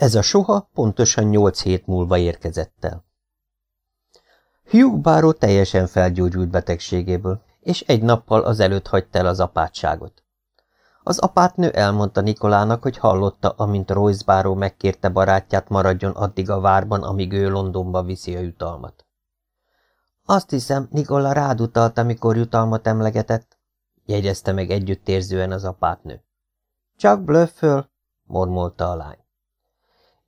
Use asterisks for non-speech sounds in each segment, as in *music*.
Ez a soha pontosan nyolc hét múlva érkezett el. Hugh Barrow teljesen felgyógyult betegségéből, és egy nappal azelőtt hagyta el az apátságot. Az apátnő elmondta Nikolának, hogy hallotta, amint Royce Barrow megkérte barátját maradjon addig a várban, amíg ő Londonba viszi a jutalmat. Azt hiszem, Nikola rád utalt, amikor jutalmat emlegetett, jegyezte meg együttérzően az apátnő. Csak blöfföl, mormolta a lány.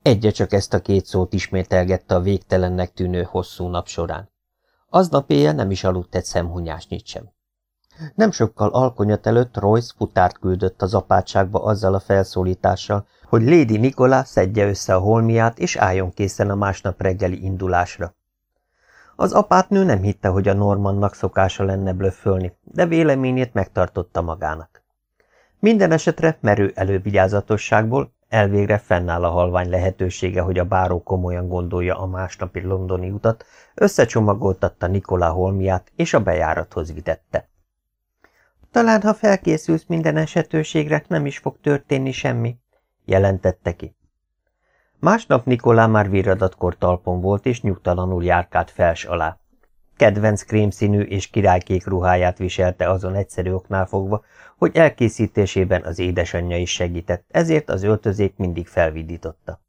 Egyre csak ezt a két szót ismételgette a végtelennek tűnő hosszú nap során. Aznap éjjel nem is aludt egy szemhunyásnyit sem. Nem sokkal alkonyat előtt Royce futárt küldött az apátságba azzal a felszólítással, hogy Lady Nikola szedje össze a holmiát, és álljon készen a másnap reggeli indulásra. Az apátnő nem hitte, hogy a Normannak szokása lenne blöffölni, de véleményét megtartotta magának. Minden esetre merő elővigyázatosságból elvégre fennáll a halvány lehetősége, hogy a báró komolyan gondolja a másnapi londoni utat, összecsomagoltatta Nikola holmiát, és a bejárathoz vitette. Talán, ha felkészülsz minden esetőségre, nem is fog történni semmi, jelentette ki. Másnap Nikolá már virradatkor talpon volt, és nyugtalanul járkált fels alá. Kedvenc krémszínű és királykék ruháját viselte azon egyszerű oknál fogva, hogy elkészítésében az édesanyja is segített, ezért az öltözék mindig felvidította.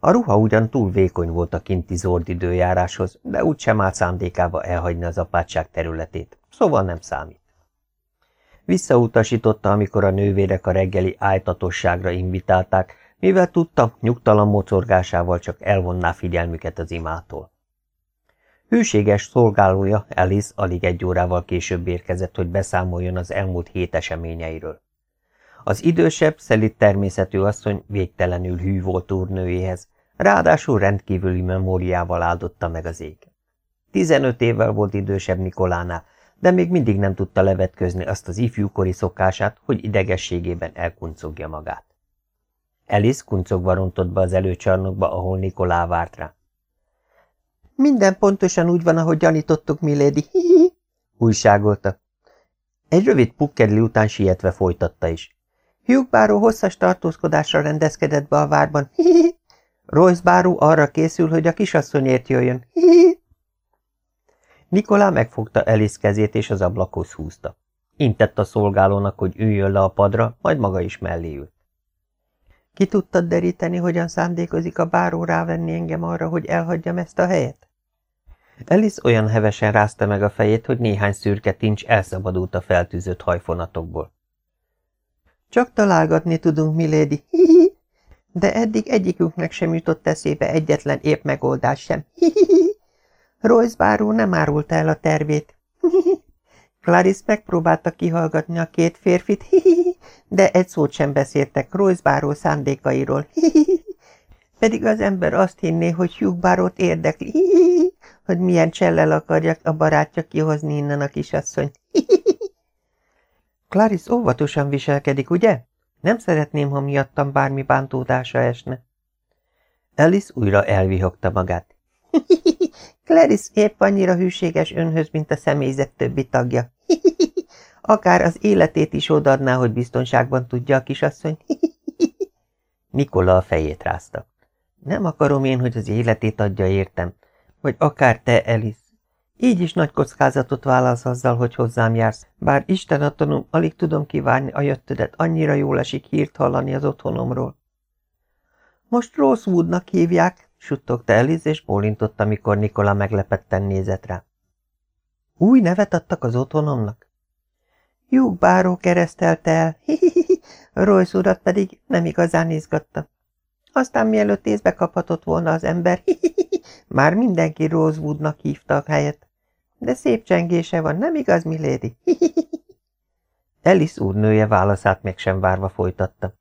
A ruha ugyan túl vékony volt a kinti zord időjáráshoz, de úgysem állt szándékába elhagyni az apátság területét, szóval nem számít. Visszautasította, amikor a nővérek a reggeli ájtatosságra invitálták, mivel tudta, nyugtalan mocorgásával csak elvonná figyelmüket az imától. Hűséges szolgálója Alice alig egy órával később érkezett, hogy beszámoljon az elmúlt hét eseményeiről. Az idősebb, szelit természetű asszony végtelenül hű volt úrnőjéhez, ráadásul rendkívüli memóriával áldotta meg az ég. Tizenöt évvel volt idősebb Nikolánál, de még mindig nem tudta levetközni azt az ifjúkori szokását, hogy idegességében elkuncogja magát. Alice kuncogva rontott be az előcsarnokba, ahol Nikolá várt rá. Minden pontosan úgy van, ahogy gyanítottuk, milady. Hihi, újságolta. Egy rövid pukkedli után sietve folytatta is. Hugh báró hosszas tartózkodásra rendezkedett be a várban. Hihi. Royce báró arra készül, hogy a kisasszonyért jöjjön. Hihi. Nikolá megfogta Alice kezét és az ablakhoz húzta. Intett a szolgálónak, hogy üljön le a padra, majd maga is mellé ült. Ki tudtad deríteni, hogyan szándékozik a báró rávenni engem arra, hogy elhagyjam ezt a helyet? Alice olyan hevesen rázta meg a fejét, hogy néhány szürke tincs elszabadult a feltűzött hajfonatokból. Csak találgatni tudunk, milédi, hihi, de eddig egyikünknek sem jutott eszébe egyetlen épp megoldás sem. Hihihi. Royce báró nem árulta el a tervét. Hihihi. Clarice megpróbálta kihallgatni a két férfit, hihihi, de egy szót sem beszéltek Royce báró szándékairól. Hihihi. Pedig az ember azt hinné, hogy Hugh bárót érdekli, hogy milyen csellel akarja a barátja kihozni innen a kisasszony. Clarice óvatosan viselkedik, ugye? Nem szeretném, ha miattam bármi bántódása esne. Alice újra elvihogta magát. Clarice épp annyira hűséges önhöz, mint a személyzet többi tagja. Akár az életét is odaadná, hogy biztonságban tudja a kisasszony. Nikola a fejét rázta. Nem akarom én, hogy az életét adja értem, vagy akár te, Alice. Így is nagy kockázatot vállalsz azzal, hogy hozzám jársz, bár Isten attanom, alig tudom kívánni a jöttödet, annyira jól esik hírt hallani az otthonomról. Most Rosewoodnak hívják, suttogta Eliz, és bólintott, amikor Nikola meglepetten nézett rá. Új nevet adtak az otthonomnak? Júgbáró keresztelte el, *laughs* hihihi, Royce urat pedig nem igazán izgatta. Aztán mielőtt észbe kaphatott volna az ember, *laughs* már mindenki Rosewoodnak hívta a helyet. De szép csengése van, nem igaz? Hihihi. *laughs* Alice úrnője válaszát meg sem várva folytatta.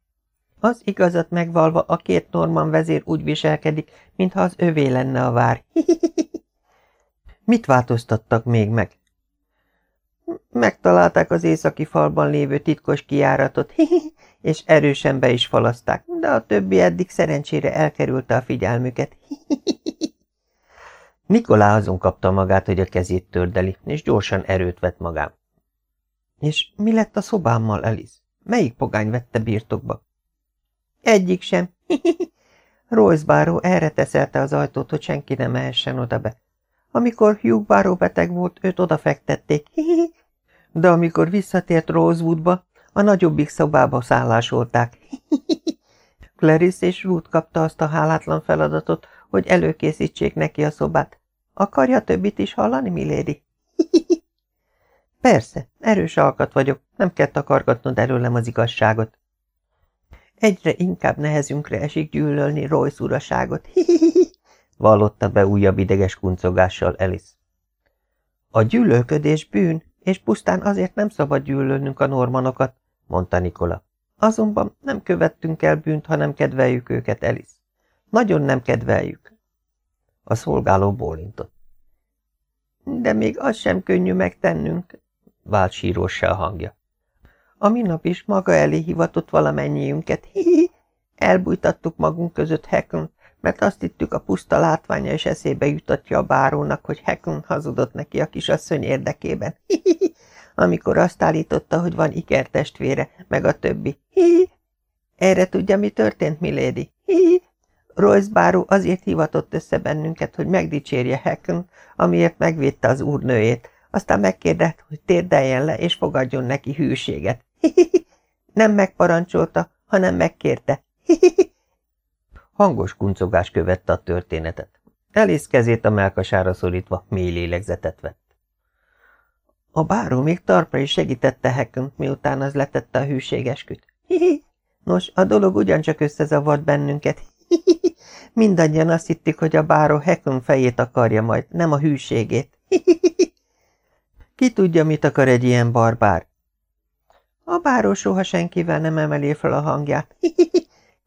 Az igazat megvalva a két Norman vezér úgy viselkedik, mintha az övé lenne a vár. *laughs* Mit változtattak még meg? Megtalálták az északi falban lévő titkos kiáratot, *laughs* és erősen be is falaszták, de a többi eddig szerencsére elkerülte a figyelmüket. *laughs* Nikolá azon kapta magát, hogy a kezét tördeli, és gyorsan erőt vett magán. És mi lett a szobámmal, Eliz? Melyik pogány vette birtokba? Egyik sem. *laughs* Royce Báró erre teszelte az ajtót, hogy senki nem mehessen oda be. Amikor Hugh Báró beteg volt, őt odafektették. De amikor visszatért Rosewoodba, a nagyobbik szobába szállásolták. Clarice és Ruth kapta azt a hálátlan feladatot, hogy előkészítsék neki a szobát. Akarja többit is hallani, milady? Persze, erős alkat vagyok, nem kell takargatnod előlem az igazságot. Egyre inkább nehezünkre esik gyűlölni Royce uraságot. Vallotta be újabb ideges kuncogással Alice. A gyűlölködés bűn, és pusztán azért nem szabad gyűlölnünk a normanokat, mondta Nikola. Azonban nem követtünk el bűnt, ha nem kedveljük őket, Alice. Nagyon nem kedveljük. A szolgáló bólintott. De még az sem könnyű megtennünk, vált sírossá a hangja. A minap is maga elé hivatott valamennyiünket. Hi-hi! Elbújtattuk magunk között Hekon, mert azt hittük a puszta látványa és eszébe jutatja a bárónak, hogy Hekon hazudott neki a kisasszony érdekében. Hi-hi! Amikor azt állította, hogy van ikertestvére, meg a többi. Hi-hi! Erre tudja, mi történt, milady? Hi-hi! Royce báró azért hivatott össze bennünket, hogy megdicsérje Hekon, amiért megvédte az úrnőjét, aztán megkérdett, hogy térdeljen le, és fogadjon neki hűséget. Nem megparancsolta, hanem megkérte. Hangos kuncogás követte a történetet. Elész kezét a melkasára szorítva mély lélegzetet vett. A báró még tarpra is segítette Hekont, miután az letette a hűségesküt. Nos, a dolog ugyancsak összezavart bennünket. Mindannyian azt hittük, hogy a báró Hekon fejét akarja majd, nem a hűségét. Ki tudja, mit akar egy ilyen barbár? A báró soha senkivel nem emeli fel a hangját.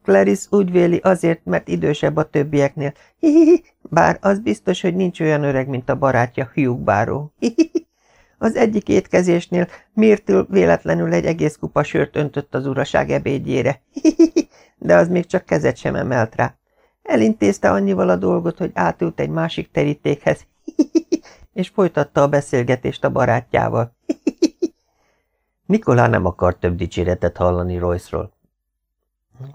Clarice úgy véli azért, mert idősebb a többieknél. Bár az biztos, hogy nincs olyan öreg, mint a barátja, Hugh báró. Az egyik étkezésnél Myrtle véletlenül egy egész kupa sört öntött az uraság ebédjére. De az még csak kezet sem emelt rá. Elintézte annyival a dolgot, hogy átült egy másik terítékhez, és folytatta a beszélgetést a barátjával. Nikolá nem akart több dicséretet hallani Royce-ról.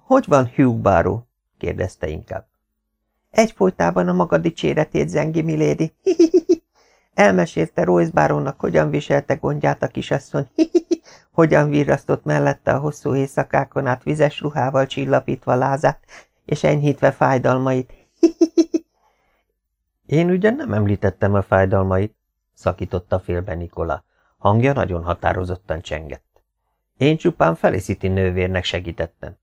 Hogy van Hugh Barrow? kérdezte inkább. Egyfolytában a maga dicséretét zengi, milédi. *laughs* Elmesélte Royce Baronnak, hogyan viselte gondját a kisasszony, *laughs* hogyan virrasztott mellette a hosszú éjszakákon át vizes ruhával csillapítva lázát, és enyhítve fájdalmait. *laughs* Én ugyan nem említettem a fájdalmait, szakította félbe Nikola. Hangja nagyon határozottan csengett. Én csupán Felicity nővérnek segítettem.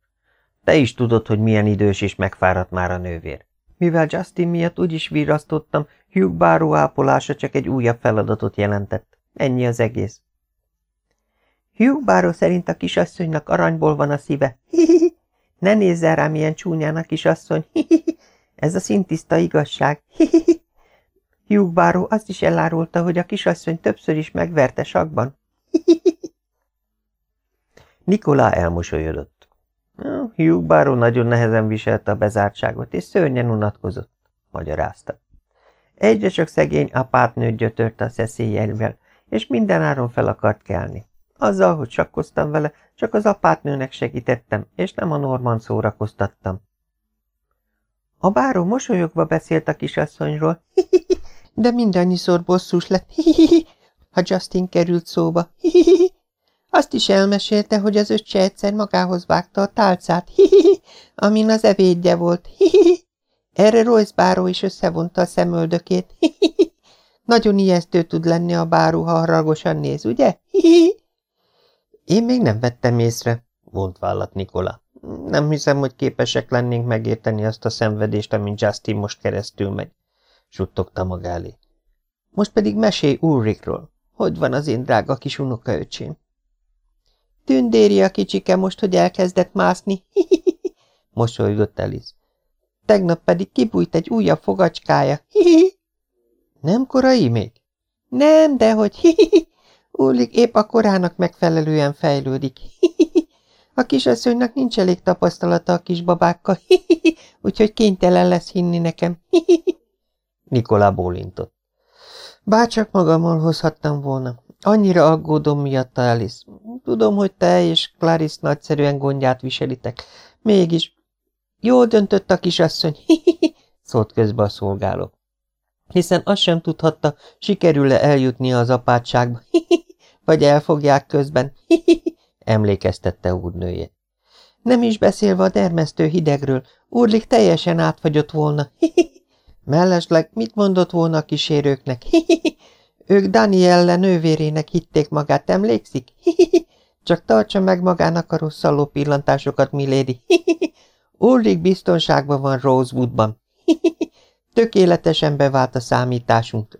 Te is tudod, hogy milyen idős és megfáradt már a nővér. Mivel Justin miatt úgy is virasztottam, Hugh báró ápolása csak egy újabb feladatot jelentett. Ennyi az egész. Hugh báró szerint a kisasszonynak aranyból van a szíve. Hihihi. Ne nézzel rám ilyen csúnyán a kisasszony. Hihihi. Ez a szintiszta igazság. Hihihi. Hugh báró azt is elárulta, hogy a kisasszony többször is megverte sakban. Nikolá elmosolyodott. Hugh báró nagyon nehezen viselte a bezártságot, és szörnyen unatkozott, magyarázta. Egyre csak szegény apátnőt gyötört a szeszélyeivel, és mindenáron fel akart kelni. Azzal, hogy sakkoztam vele, csak az apátnőnek segítettem, és nem a Norman szórakoztattam. A báró mosolyogva beszélt a kisasszonyról, *laughs* de mindannyiszor bosszús lett, *laughs* ha Justin került szóba. *laughs* Azt is elmesélte, hogy az öccse egyszer magához vágta a tálcát, *laughs* amin az evédje volt. Erre Royce báró is összevonta a szemöldökét. Nagyon ijesztő tud lenni a báró, ha haragosan néz, ugye? Én még nem vettem észre, vont vállat Nikola. Nem hiszem, hogy képesek lennénk megérteni azt a szenvedést, amin Justin most keresztül megy, suttogta maga elé. Most pedig mesélj Ulrikról. Hogy van az én drága kis unokaöcsém? Tündéri a kicsike most, hogy elkezdett mászni, *laughs* mosolygott Alice. Tegnap pedig kibújt egy újabb fogacskája, *laughs* Nem korai még? Nem, dehogy, hihihi. *laughs* Ulrik épp a korának megfelelően fejlődik. A kisasszonynak nincs elég tapasztalata a kisbabákkal, úgyhogy kénytelen lesz hinni nekem. Nikolá bólintott. Bárcsak magammal hozhattam volna. Annyira aggódom miatta, Alice. Tudom, hogy te és Clarice nagyszerűen gondját viselitek. Mégis Jól döntött a kisasszony, *laughs* szólt közbe a szolgáló. Hiszen azt sem tudhatta, sikerül-e eljutnia az apátságba, *laughs* vagy elfogják közben, *laughs* emlékeztette úrnője. Nem is beszélve a dermesztő hidegről, Úrlik teljesen átfagyott volna. Mellesleg mit mondott volna a kísérőknek? Ők Danielle nővérének hitték magát, emlékszik? Csak tartsa meg magának a rosszalló pillantásokat, Milady. Ulrik biztonságban van Rosewoodban. Tökéletesen bevált a számításunk,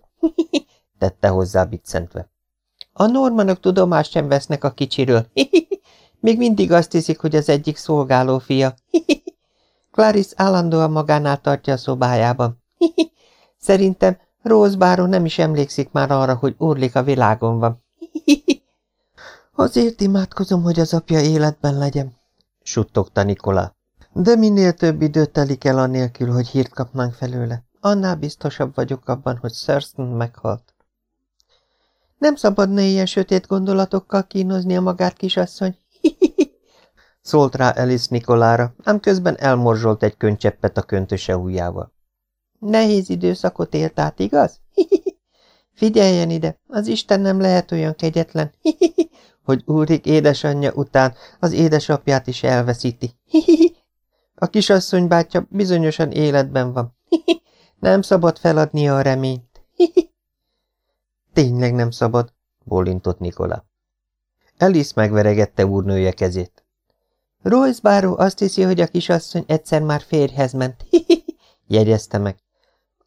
tette hozzá biccentve. A normanok tudomást sem vesznek a kicsiről. Még mindig azt hiszik, hogy az egyik szolgáló fia. Clarice állandóan magánál tartja a szobájában. Szerintem Rose Báron nem is emlékszik már arra, hogy Urlik a világon van. *laughs* Azért imádkozom, hogy az apja életben legyen, suttogta Nikola. De minél több időt telik el annélkül, hogy hírt kapnánk felőle, annál biztosabb vagyok abban, hogy Thurston meghalt. Nem szabadna ilyen sötét gondolatokkal kínoznia magát, kisasszony. *laughs* Szólt rá Alice Nikolára, ám közben elmorzsolt egy könycseppet a köntöse ujjával. Nehéz időszakot élt át, igaz? Figyeljen ide, az Isten nem lehet olyan kegyetlen, hogy Úrik édesanyja után az édesapját is elveszíti. A kisasszony bátyja bizonyosan életben van. Nem szabad feladnia a reményt. Tényleg nem szabad, bólintott Nikola. Alice megveregette úrnője kezét. Royce báró azt hiszi, hogy a kisasszony egyszer már férjhez ment. jegyezte meg.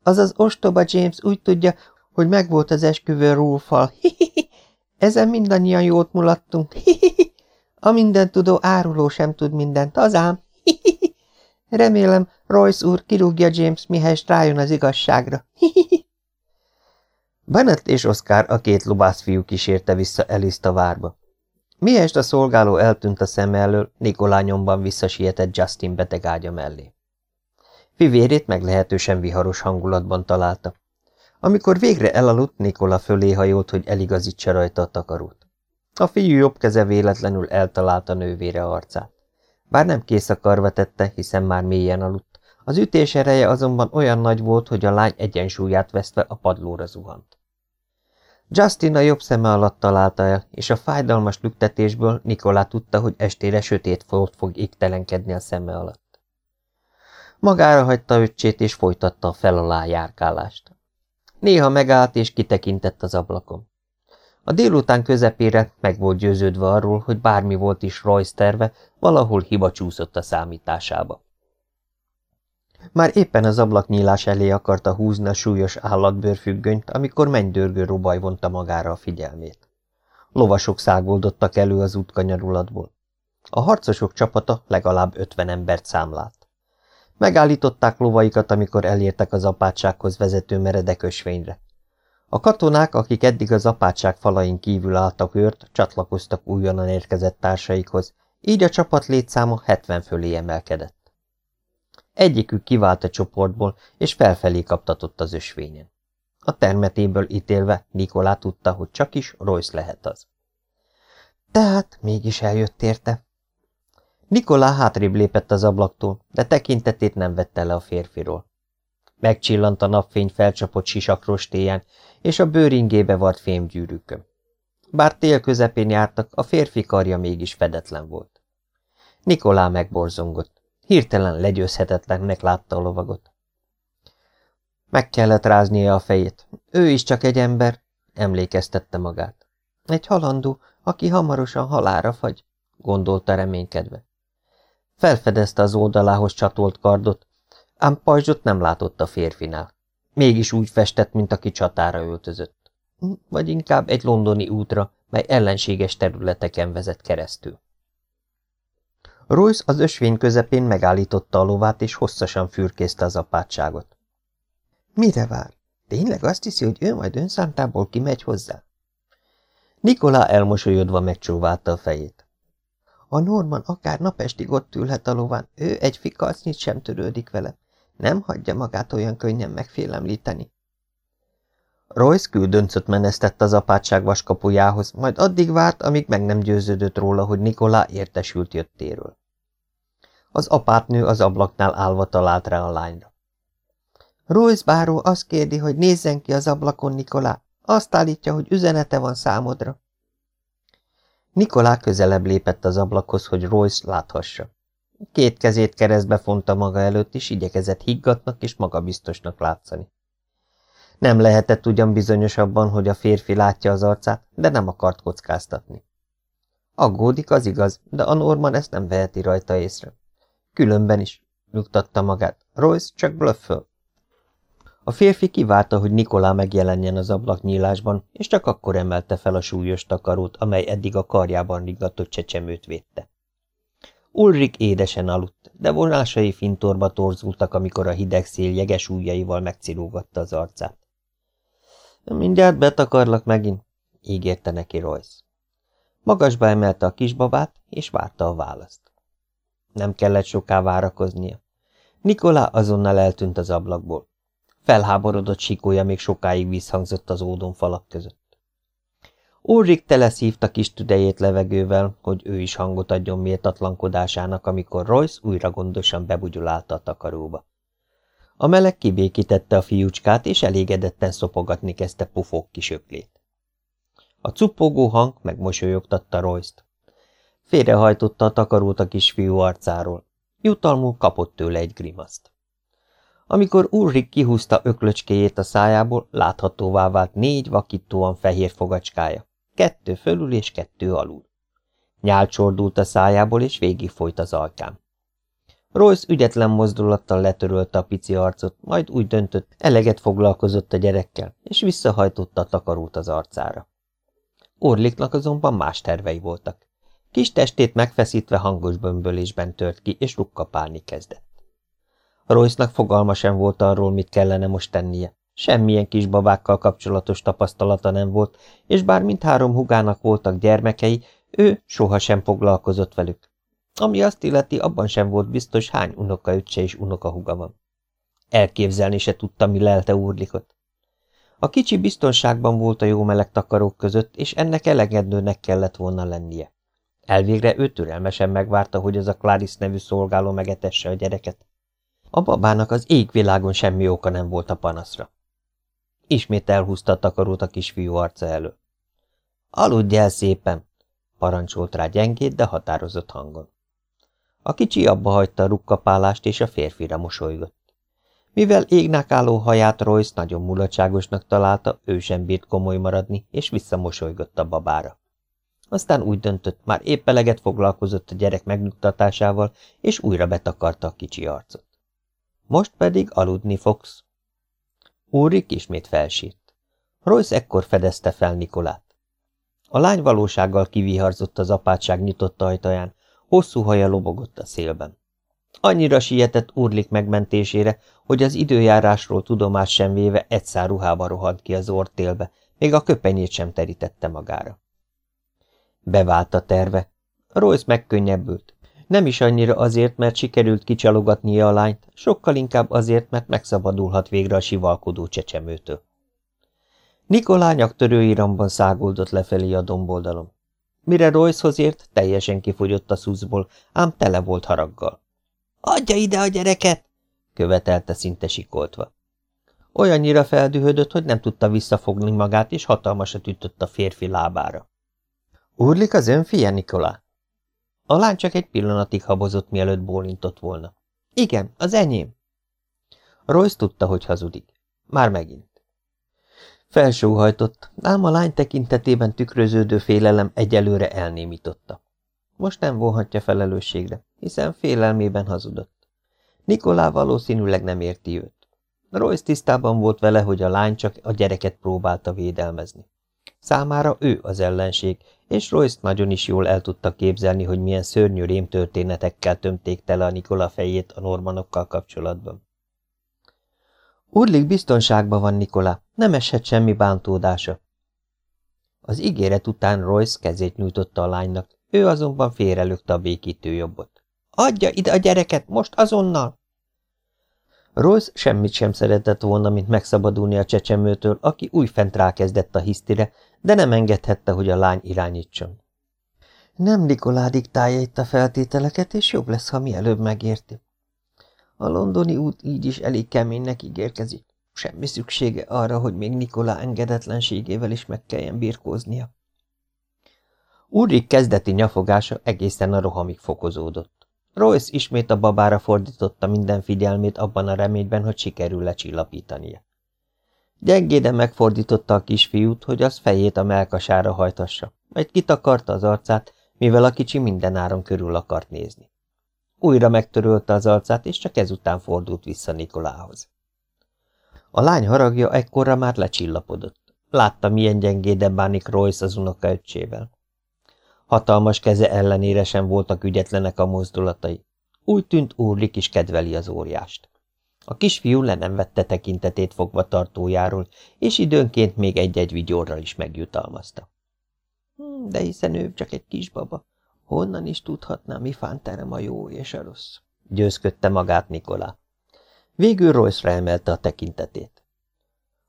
Az az ostoba James úgy tudja, hogy megvolt az esküvő rúlfal. *laughs* Ezen mindannyian jót mulattunk. *laughs* A mindentudó áruló sem tud mindent, az ám. *laughs* Remélem, Royce úr kirúgja James, mihelyest rájön az igazságra. Bennett és Oscar a két fiú kísérte vissza Eliszt a várba. Mihelyest a szolgáló eltűnt a szem elől, Nikolá nyomban visszasietett Justin beteg ágya mellé. Fivérét meglehetősen viharos hangulatban találta. Amikor végre elaludt, Nikola fölé hajolt, hogy eligazítsa rajta a takarót. A fiú jobb keze véletlenül eltalálta nővére arcát. Bár nem kész a karva tette, hiszen már mélyen aludt, az ütés ereje azonban olyan nagy volt, hogy a lány egyensúlyát vesztve a padlóra zuhant. Justin a jobb szeme alatt találta el, és a fájdalmas lüktetésből Nikolá tudta, hogy estére sötét folt fog égtelenkedni a szeme alatt. Magára hagyta öccsét, és folytatta a fel járkálást. Néha megállt, és kitekintett az ablakon. A délután közepére meg volt győződve arról, hogy bármi volt is Royce terve, valahol hiba csúszott a számításába. Már éppen az ablaknyílás elé akarta húzni a súlyos állatbőrfüggönyt, amikor mennydörgő robaj vonta magára a figyelmét. Lovasok szágoldottak elő az útkanyarulatból. A harcosok csapata legalább ötven embert számlált. Megállították lovaikat, amikor elértek az apátsághoz vezető meredek ösvényre. A katonák, akik eddig az apátság falain kívül álltak őrt, csatlakoztak újonnan érkezett társaikhoz, így a csapat létszáma 70 fölé emelkedett. Egyikük kivált a csoportból, és felfelé kaptatott az ösvényen. A termetéből ítélve Nikolá tudta, hogy csak is Royce lehet az. Tehát mégis eljött érte. Nikolá hátrébb lépett az ablaktól, de tekintetét nem vette le a férfiról. Megcsillant a napfény felcsapott sisakrostéján, és a bőringébe vart fémgyűrűkön. Bár tél közepén jártak, a férfi karja mégis fedetlen volt. Nikolá megborzongott. Hirtelen legyőzhetetlennek látta a lovagot. Meg kellett ráznia a fejét. Ő is csak egy ember, emlékeztette magát. Egy halandó, aki hamarosan halára fagy, gondolta reménykedve. Felfedezte az oldalához csatolt kardot, ám pajzsot nem látott a férfinál. Mégis úgy festett, mint aki csatára öltözött. Vagy inkább egy londoni útra, mely ellenséges területeken vezet keresztül. Royce az ösvény közepén megállította a lovát, és hosszasan fürkészte az apátságot. Mire vár? Tényleg azt hiszi, hogy ő majd önszántából kimegy hozzá? Nikolá elmosolyodva megcsóválta a fejét. A Norman akár napestig ott ülhet a lován, ő egy fikacnyit sem törődik vele. Nem hagyja magát olyan könnyen megfélemlíteni. Royce küldöncöt menesztett az apátság vaskapujához, majd addig várt, amíg meg nem győződött róla, hogy Nikolá értesült jöttéről. Az apátnő az ablaknál állva talált rá a lányra. Royce báró azt kérdi, hogy nézzen ki az ablakon, Nikolá. Azt állítja, hogy üzenete van számodra. Nikolá közelebb lépett az ablakhoz, hogy Royce láthassa. Két kezét keresztbe fonta maga előtt, és igyekezett higgatnak és magabiztosnak látszani. Nem lehetett ugyan bizonyosabban, hogy a férfi látja az arcát, de nem akart kockáztatni. Aggódik, az igaz, de a Norman ezt nem veheti rajta észre. Különben is, nyugtatta magát. Royce csak blöfföl. A férfi kivárta, hogy Nikolá megjelenjen az ablaknyílásban, és csak akkor emelte fel a súlyos takarót, amely eddig a karjában ringatott csecsemőt védte. Ulrik édesen aludt, de vonásai fintorba torzultak, amikor a hideg szél jeges ujjaival megcirógatta az arcát. Mindjárt betakarlak megint, ígérte neki Royce. Magasba emelte a kisbabát, és várta a választ. Nem kellett soká várakoznia. Nikolá azonnal eltűnt az ablakból. Felháborodott sikója még sokáig visszhangzott az ódon falak között. Ulrik teleszívta kis tüdejét levegővel, hogy ő is hangot adjon méltatlankodásának, amikor Royce újra gondosan bebugyulálta a takaróba. A meleg kibékítette a fiúcskát, és elégedetten szopogatni kezdte pufók kisöklét. A cuppogó hang megmosolyogtatta Royce-t. Félrehajtotta a takarót a kisfiú arcáról. Jutalmul kapott tőle egy grimaszt. Amikor Ulrik kihúzta öklöcskéjét a szájából, láthatóvá vált négy vakítóan fehér fogacskája, kettő fölül és kettő alul. Nyál csordult a szájából, és végig folyt az alkám. Royce ügyetlen mozdulattal letörölte a pici arcot, majd úgy döntött, eleget foglalkozott a gyerekkel, és visszahajtotta a takarót az arcára. Orliknak azonban más tervei voltak. Kis testét megfeszítve hangos bömbölésben tört ki, és rukkapálni kezdett. Royce-nak fogalma sem volt arról, mit kellene most tennie. Semmilyen kis babákkal kapcsolatos tapasztalata nem volt, és bár mindhárom hugának voltak gyermekei, ő sohasem foglalkozott velük. Ami azt illeti, abban sem volt biztos, hány unokaöccse és unokahuga van. Elképzelni se tudta, mi lelte úrlikot. A kicsi biztonságban volt a jó meleg takarók között, és ennek elegedőnek kellett volna lennie. Elvégre ő türelmesen megvárta, hogy az a Clarice nevű szolgáló megetesse a gyereket. A babának az égvilágon semmi oka nem volt a panaszra. Ismét elhúzta a takarót a kisfiú arca elő. Aludj el szépen, parancsolt rá gyengét, de határozott hangon. A kicsi abba hagyta a rukkapálást, és a férfira mosolygott. Mivel égnek álló haját Royce nagyon mulatságosnak találta, ő sem bírt komoly maradni, és visszamosolygott a babára. Aztán úgy döntött, már épp eleget foglalkozott a gyerek megnyugtatásával, és újra betakarta a kicsi arcot. Most pedig aludni fogsz. Úrik ismét felsírt. Royce ekkor fedezte fel Nikolát. A lány valósággal kiviharzott az apátság nyitott ajtaján, hosszú haja lobogott a szélben. Annyira sietett Urlik megmentésére, hogy az időjárásról tudomás sem véve egyszár ruhába rohant ki az ortélbe, még a köpenyét sem terítette magára. Bevált a terve. Royce megkönnyebbült. Nem is annyira azért, mert sikerült kicsalogatnia a lányt, sokkal inkább azért, mert megszabadulhat végre a sivalkodó csecsemőtől. Nikolá nyaktörő ramban száguldott lefelé a domboldalon. Mire Roycehoz ért, teljesen kifogyott a szuszból, ám tele volt haraggal. – Adja ide a gyereket! – követelte szinte sikoltva. Olyannyira feldühödött, hogy nem tudta visszafogni magát, és hatalmasat ütött a férfi lábára. – Úrlik az ön fia, Nikolá? A lány csak egy pillanatig habozott, mielőtt bólintott volna. Igen, az enyém. Royce tudta, hogy hazudik. Már megint. Felsóhajtott, ám a lány tekintetében tükröződő félelem egyelőre elnémította. Most nem vonhatja felelősségre, hiszen félelmében hazudott. Nikolá valószínűleg nem érti őt. Royce tisztában volt vele, hogy a lány csak a gyereket próbálta védelmezni. Számára ő az ellenség, és Royce nagyon is jól el tudta képzelni, hogy milyen szörnyű rémtörténetekkel tömték tele a Nikola fejét a normanokkal kapcsolatban. Urlik biztonságban van, Nikola, nem eshet semmi bántódása. Az ígéret után Royce kezét nyújtotta a lánynak, ő azonban félrelökte a békítő jobbot. Adja ide a gyereket, most azonnal! Royce semmit sem szeretett volna, mint megszabadulni a csecsemőtől, aki újfent rákezdett a hisztire, de nem engedhette, hogy a lány irányítson. Nem Nikolá diktálja itt a feltételeket, és jobb lesz, ha mielőbb megérti. A londoni út így is elég keménynek ígérkezik. Semmi szüksége arra, hogy még Nikolá engedetlenségével is meg kelljen birkóznia. Úrik kezdeti nyafogása egészen a rohamig fokozódott. Royce ismét a babára fordította minden figyelmét abban a reményben, hogy sikerül lecsillapítania. Gyengéden megfordította a kisfiút, hogy az fejét a melkasára hajtassa, majd kitakarta az arcát, mivel a kicsi minden áron körül akart nézni. Újra megtörölte az arcát, és csak ezután fordult vissza Nikolához. A lány haragja ekkorra már lecsillapodott. Látta, milyen gyengéden bánik Royce az unokaöccsével. Hatalmas keze ellenére sem voltak ügyetlenek a mozdulatai. Úgy tűnt Úrlik is kedveli az óriást. A kisfiú le nem vette tekintetét fogva tartójáról, és időnként még egy-egy vigyorral is megjutalmazta. Hm, de hiszen ő csak egy kisbaba. Honnan is tudhatná, mi fánterem a jó és a rossz? Győzködte magát Nikolá. Végül Royce-ra emelte a tekintetét.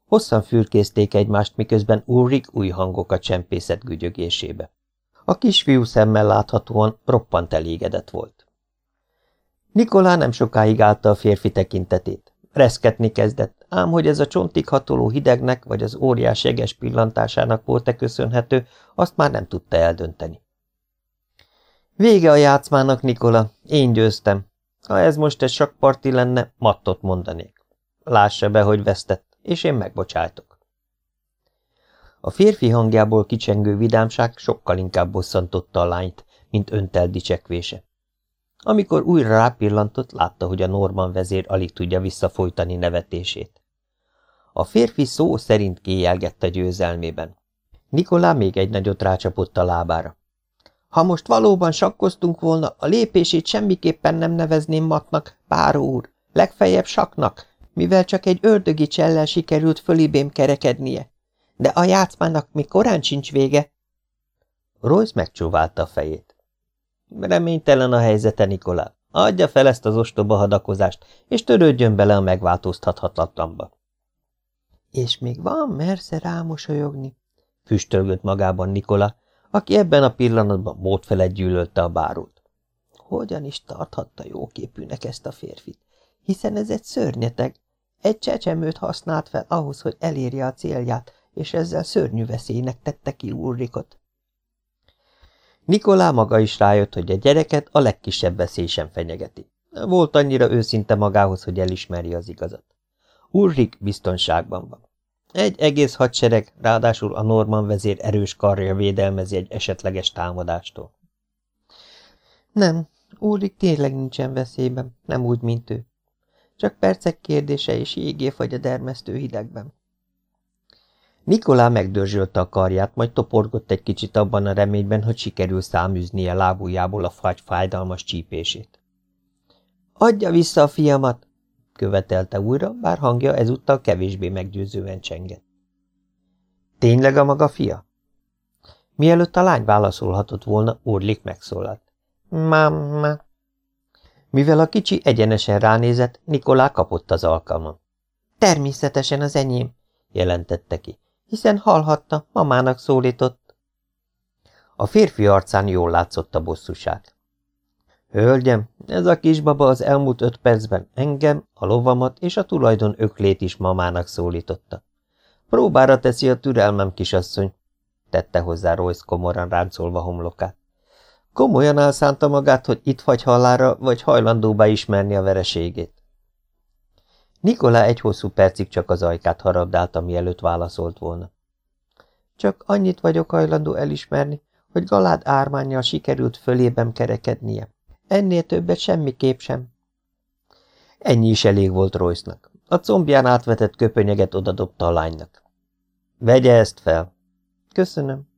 Hosszan fürkészték egymást, miközben Ulrik új hangokat csempészett gügyögésébe. A kisfiú szemmel láthatóan roppant elégedett volt. Nikolá nem sokáig állta a férfi tekintetét. Reszketni kezdett, ám hogy ez a csontig hatoló hidegnek vagy az óriás jeges pillantásának volt-e köszönhető, azt már nem tudta eldönteni. Vége a játszmának, Nikola, én győztem. Ha ez most egy sakparti lenne, mattot mondanék. Lássa be, hogy vesztett, és én megbocsájtok. A férfi hangjából kicsengő vidámság sokkal inkább bosszantotta a lányt, mint öntel dicsekvése. Amikor újra rápillantott, látta, hogy a Norman vezér alig tudja visszafolytani nevetését. A férfi szó szerint kéjelgett a győzelmében. Nikolá még egy nagyot rácsapott a lábára. Ha most valóban sakkoztunk volna, a lépését semmiképpen nem nevezném matnak, báró úr, legfeljebb saknak, mivel csak egy ördögi csellel sikerült fölibém kerekednie. De a játszmának még korán sincs vége. Royce megcsóválta a fejét. Reménytelen a helyzete, Nikolá. Adja fel ezt az ostoba hadakozást, és törődjön bele a megváltoztathatatlanba. És még van mersze rámosolyogni, füstölgött magában Nikola, aki ebben a pillanatban mód felett gyűlölte a bárót. Hogyan is tarthatta jóképűnek ezt a férfit, hiszen ez egy szörnyeteg, egy csecsemőt használt fel ahhoz, hogy elérje a célját, és ezzel szörnyű veszélynek tette ki Ulrikot. Nikolá maga is rájött, hogy a gyereket a legkisebb veszély sem fenyegeti. Volt annyira őszinte magához, hogy elismeri az igazat. Ulrik biztonságban van. Egy egész hadsereg, ráadásul a Norman vezér erős karja védelmezi egy esetleges támadástól. Nem, Ulrik tényleg nincsen veszélyben, nem úgy, mint ő. Csak percek kérdése és jégé fagy a dermesztő hidegben. Nikolá megdörzsölte a karját, majd toporgott egy kicsit abban a reményben, hogy sikerül száműznie lábújából a fagy fájdalmas csípését. – Adja vissza a fiamat! – követelte újra, bár hangja ezúttal kevésbé meggyőzően csengett. – Tényleg a maga fia? Mielőtt a lány válaszolhatott volna, Urlik megszólalt. – Mamma! Mivel a kicsi egyenesen ránézett, Nikolá kapott az alkalmon. – Természetesen az enyém! – jelentette ki hiszen hallhatta, mamának szólított. A férfi arcán jól látszott a bosszúság. Hölgyem, ez a kisbaba az elmúlt öt percben engem, a lovamat és a tulajdon öklét is mamának szólította. Próbára teszi a türelmem, kisasszony, tette hozzá Royce komoran ráncolva homlokát. Komolyan elszánta magát, hogy itt fagy hallára, vagy hajlandó beismerni a vereségét. Nikolá egy hosszú percig csak az ajkát harabdálta, mielőtt válaszolt volna. Csak annyit vagyok hajlandó elismerni, hogy Galád ármányjal sikerült fölébem kerekednie. Ennél többet semmiképp sem. Ennyi is elég volt Royce-nak. A combján átvetett köpönyeget odadobta a lánynak. Vegye ezt fel. Köszönöm.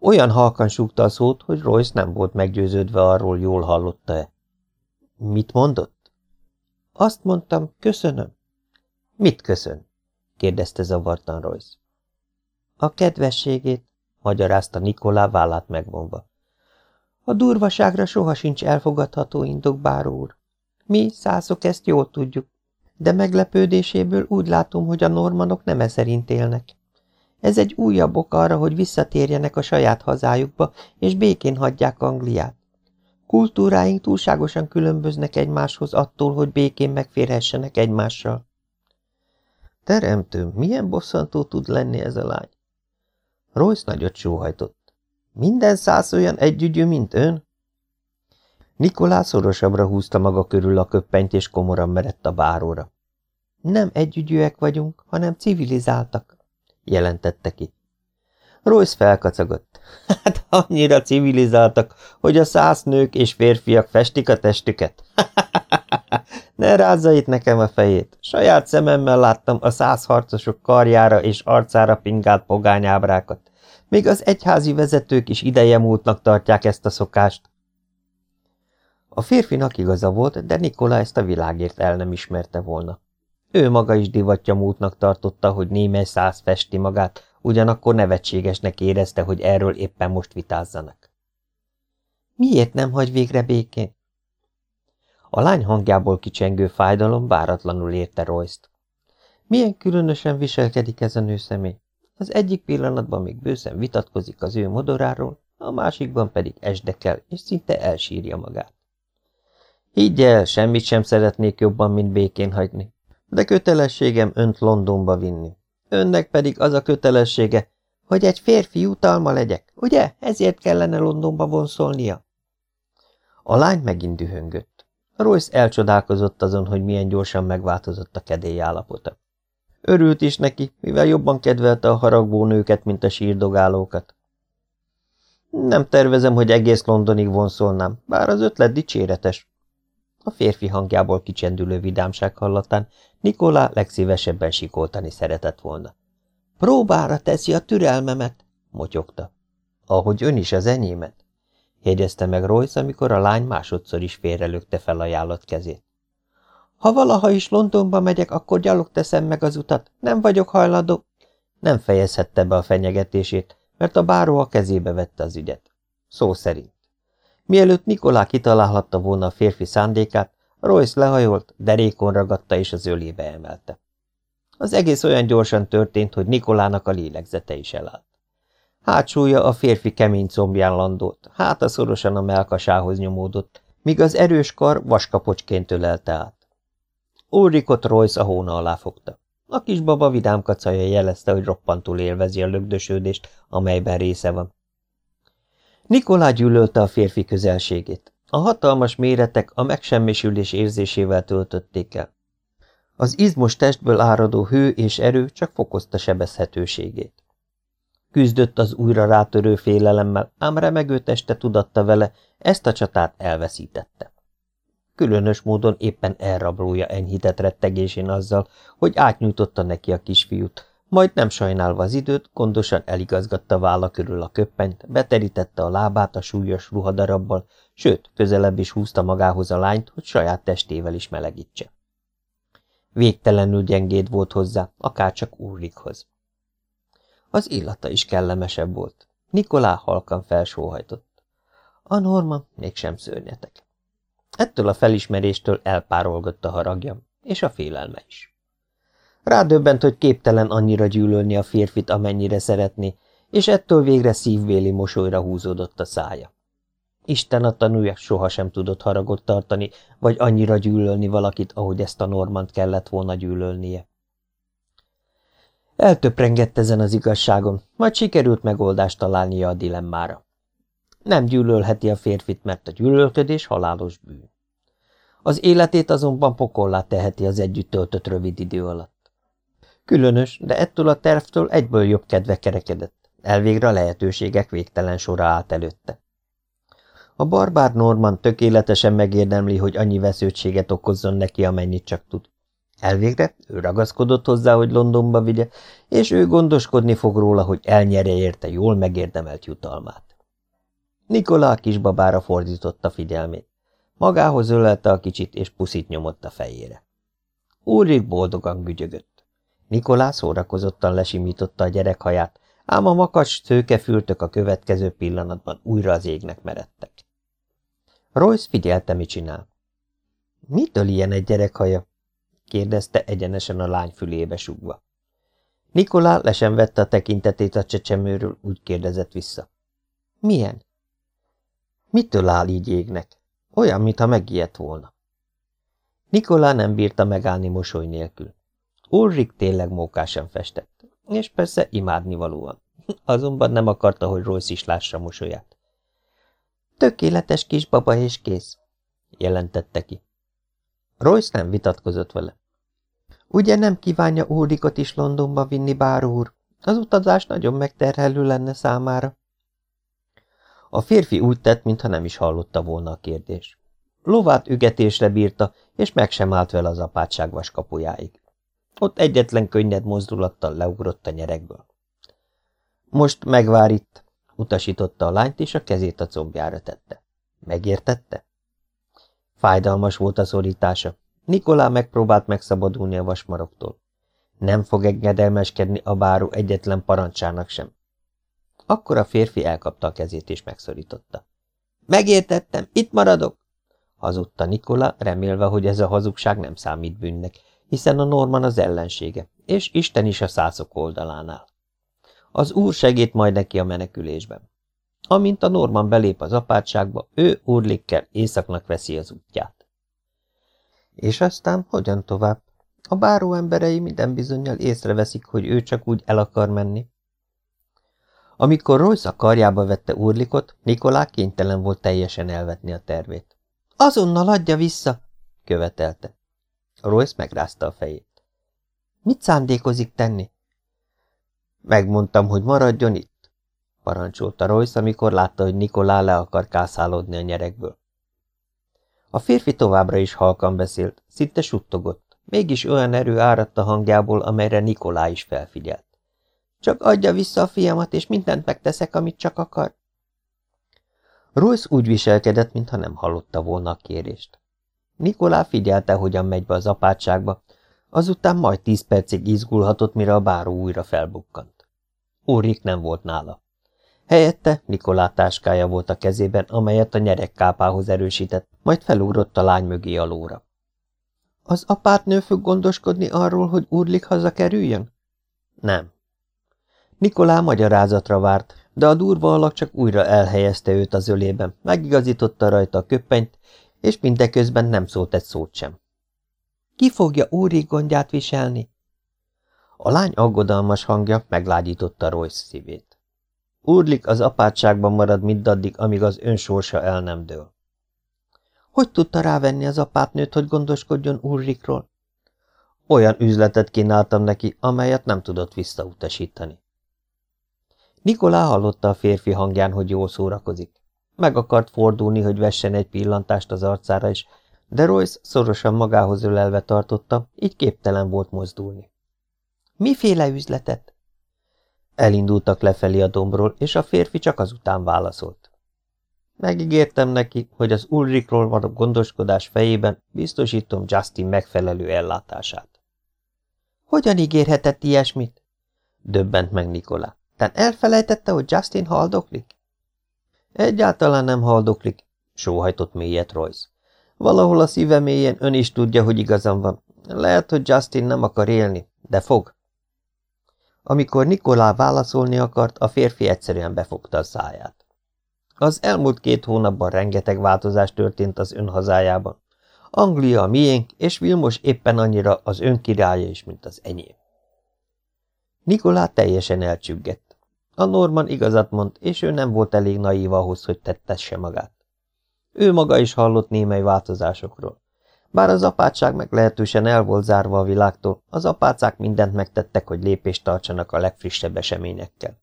Olyan halkan súgta a szót, hogy Royce nem volt meggyőződve arról, jól hallotta-e. Mit mondott? Azt mondtam, köszönöm. Mit köszön? kérdezte zavartan Royce. A kedvességét, magyarázta Nikolá vállát megvonva. A durvaságra soha sincs elfogadható indok, báró úr. Mi, szászok, ezt jól tudjuk, de meglepődéséből úgy látom, hogy a normanok nem e szerint élnek. Ez egy újabb ok arra, hogy visszatérjenek a saját hazájukba, és békén hagyják Angliát. Kultúráink túlságosan különböznek egymáshoz attól, hogy békén megférhessenek egymással. Teremtő, milyen bosszantó tud lenni ez a lány? Royce nagyot sóhajtott. Minden száz olyan együgyű, mint ön? Nikolá szorosabbra húzta maga körül a köppenyt, és komoran merett a báróra. Nem együgyűek vagyunk, hanem civilizáltak, jelentette ki. Royce felkacagott. Hát annyira civilizáltak, hogy a száz nők és férfiak festik a testüket. *laughs* ne rázza itt nekem a fejét. Saját szememmel láttam a száz harcosok karjára és arcára pingált pogányábrákat. Még az egyházi vezetők is ideje múltnak tartják ezt a szokást. A férfinak igaza volt, de Nikola ezt a világért el nem ismerte volna. Ő maga is divatja múltnak tartotta, hogy némely száz festi magát, ugyanakkor nevetségesnek érezte, hogy erről éppen most vitázzanak. Miért nem hagy végre békén? A lány hangjából kicsengő fájdalom váratlanul érte Royce-t. Milyen különösen viselkedik ez a nőszemély? Az egyik pillanatban még bőszen vitatkozik az ő modoráról, a másikban pedig esdekel, és szinte elsírja magát. Higgy el, semmit sem szeretnék jobban, mint békén hagyni, de kötelességem önt Londonba vinni. Önnek pedig az a kötelessége, hogy egy férfi jutalma legyek, ugye? Ezért kellene Londonba vonszolnia. A lány megint dühöngött. Royce elcsodálkozott azon, hogy milyen gyorsan megváltozott a kedély állapota. Örült is neki, mivel jobban kedvelte a haragvó nőket, mint a sírdogálókat. Nem tervezem, hogy egész Londonig vonszolnám, bár az ötlet dicséretes. A férfi hangjából kicsendülő vidámság hallatán Nikolá legszívesebben sikoltani szeretett volna. Próbára teszi a türelmemet, motyogta. Ahogy ön is az enyémet, jegyezte meg Royce, amikor a lány másodszor is félrelökte felajánlott kezét. Ha valaha is Londonba megyek, akkor gyalog teszem meg az utat. Nem vagyok hajlandó. Nem fejezhette be a fenyegetését, mert a báró a kezébe vette az ügyet. Szó szerint. Mielőtt Nikolá kitalálhatta volna a férfi szándékát, Royce lehajolt, derékon ragadta és az ölébe emelte. Az egész olyan gyorsan történt, hogy Nikolának a lélegzete is elállt. Hátsúlya a férfi kemény combján landolt, háta szorosan a melkasához nyomódott, míg az erős kar vaskapocsként ölelte át. Ulrikot Royce a hóna alá fogta. A kisbaba vidám kacaja jelezte, hogy roppantul élvezi a lögdösődést, amelyben része van. Nikolá gyűlölte a férfi közelségét. A hatalmas méretek a megsemmisülés érzésével töltötték el. Az izmos testből áradó hő és erő csak fokozta sebezhetőségét. Küzdött az újra rátörő félelemmel, ám remegő teste tudatta vele, ezt a csatát elveszítette. Különös módon éppen elrablója enyhített rettegésén azzal, hogy átnyújtotta neki a kisfiút, majd nem sajnálva az időt, gondosan eligazgatta válla körül a köppenyt, beterítette a lábát a súlyos ruhadarabbal, sőt, közelebb is húzta magához a lányt, hogy saját testével is melegítse. Végtelenül gyengéd volt hozzá, akárcsak Ulrikhoz. Az illata is kellemesebb volt. Nikolá halkan felsóhajtott. A Norma mégsem szörnyetek. Ettől a felismeréstől elpárolgott a haragja, és a félelme is. Rádöbbent, hogy képtelen annyira gyűlölni a férfit, amennyire szeretné, és ettől végre szívvéli mosolyra húzódott a szája. Isten a tanúja sohasem tudott haragot tartani, vagy annyira gyűlölni valakit, ahogy ezt a Normant kellett volna gyűlölnie. Eltöprengett ezen az igazságon, majd sikerült megoldást találnia a dilemmára. Nem gyűlölheti a férfit, mert a gyűlölködés halálos bűn. Az életét azonban pokollá teheti az együtt töltött rövid idő alatt. Különös, de ettől a tervtől egyből jobb kedve kerekedett. Elvégre a lehetőségek végtelen sora állt előtte. A barbár Norman tökéletesen megérdemli, hogy annyi vesződtséget okozzon neki, amennyit csak tud. Elvégre ő ragaszkodott hozzá, hogy Londonba vigye, és ő gondoskodni fog róla, hogy elnyerje érte jól megérdemelt jutalmát. Nikolá kisbabára fordította figyelmét. Magához ölelte a kicsit, és puszit nyomott a fejére. Úrik boldogan gügyögött. Nikolá szórakozottan lesimította a gyerek haját, ám a makacs szőkefültök a következő pillanatban újra az égnek meredtek. Royce figyelte, mit csinál. Mitől ilyen egy gyerek haja? kérdezte egyenesen a lány fülébe sugva. Nikolá le sem vette a tekintetét a csecsemőről, úgy kérdezett vissza. Milyen? Mitől áll így égnek? Olyan, mintha megijedt volna. Nikolá nem bírta megállni mosoly nélkül. Ulrik tényleg mókásan festett, és persze imádnivalóan. Azonban nem akarta, hogy Royce is lássa mosolyát. Tökéletes kisbaba és kész, jelentette ki. Royce nem vitatkozott vele. Ugye nem kívánja Ulrikot is Londonba vinni, bár úr? Az utazás nagyon megterhelő lenne számára. A férfi úgy tett, mintha nem is hallotta volna a kérdés. Lovát ügetésre bírta, és meg sem állt vele az apátság vaskapujáig. Ott egyetlen könnyed mozdulattal leugrott a nyerekből. Most megvár itt, utasította a lányt, és a kezét a combjára tette. Megértette? Fájdalmas volt a szorítása. Nikolá megpróbált megszabadulni a vasmaroktól. Nem fog engedelmeskedni a báró egyetlen parancsának sem. Akkor a férfi elkapta a kezét és megszorította. Megértettem, itt maradok! hazudta Nikola, remélve, hogy ez a hazugság nem számít bűnnek, hiszen a Norman az ellensége, és Isten is a szászok oldalánál. Az úr segít majd neki a menekülésben. Amint a Norman belép az apátságba, ő úrlikkel északnak veszi az útját. És aztán hogyan tovább? A báró emberei minden bizonyal észreveszik, hogy ő csak úgy el akar menni. Amikor Royce a karjába vette Urlikot, Nikolá kénytelen volt teljesen elvetni a tervét. Azonnal adja vissza, követelte. Royce megrázta a fejét. Mit szándékozik tenni? Megmondtam, hogy maradjon itt, parancsolta Royce, amikor látta, hogy Nikolá le akar kászálódni a nyerekből. A férfi továbbra is halkan beszélt, szinte suttogott, mégis olyan erő áradt a hangjából, amelyre Nikolá is felfigyelt. Csak adja vissza a fiamat, és mindent megteszek, amit csak akar. Royce úgy viselkedett, mintha nem hallotta volna a kérést. Nikolá figyelte, hogyan megy be az apátságba, azután majd tíz percig izgulhatott, mire a báró újra felbukkant. Úrik nem volt nála. Helyette Nikolá táskája volt a kezében, amelyet a nyerek kápához erősített, majd felugrott a lány mögé a lóra. Az apátnő fog gondoskodni arról, hogy Úrlik hazakerüljön? Nem. Nikolá magyarázatra várt, de a durva alak csak újra elhelyezte őt az ölében, megigazította rajta a köppenyt, és mindeközben nem szólt egy szót sem. Ki fogja úri gondját viselni? A lány aggodalmas hangja meglágyította Royce szívét. Úrlik az apátságban marad mindaddig, amíg az önsorsa el nem dől. Hogy tudta rávenni az apátnőt, hogy gondoskodjon Ulrikról? Olyan üzletet kínáltam neki, amelyet nem tudott visszautasítani. Nikolá hallotta a férfi hangján, hogy jól szórakozik. Meg akart fordulni, hogy vessen egy pillantást az arcára is, de Royce szorosan magához ölelve tartotta, így képtelen volt mozdulni. Miféle üzletet? Elindultak lefelé a dombról, és a férfi csak azután válaszolt. Megígértem neki, hogy az Ulrikról való gondoskodás fejében biztosítom Justin megfelelő ellátását. Hogyan ígérhetett ilyesmit? Döbbent meg Nikola. Te elfelejtette, hogy Justin haldoklik? Egyáltalán nem haldoklik, sóhajtott mélyet Royce. Valahol a szíve mélyén ön is tudja, hogy igazam van. Lehet, hogy Justin nem akar élni, de fog. Amikor Nikolá válaszolni akart, a férfi egyszerűen befogta a száját. Az elmúlt két hónapban rengeteg változás történt az ön hazájában. Anglia a miénk, és Vilmos éppen annyira az ön királya is, mint az enyém. Nikolá teljesen elcsüggett. A Norman igazat mond, és ő nem volt elég naív ahhoz, hogy tettesse magát. Ő maga is hallott némely változásokról. Bár az apátság meglehetősen el volt zárva a világtól, az apácák mindent megtettek, hogy lépést tartsanak a legfrissebb eseményekkel.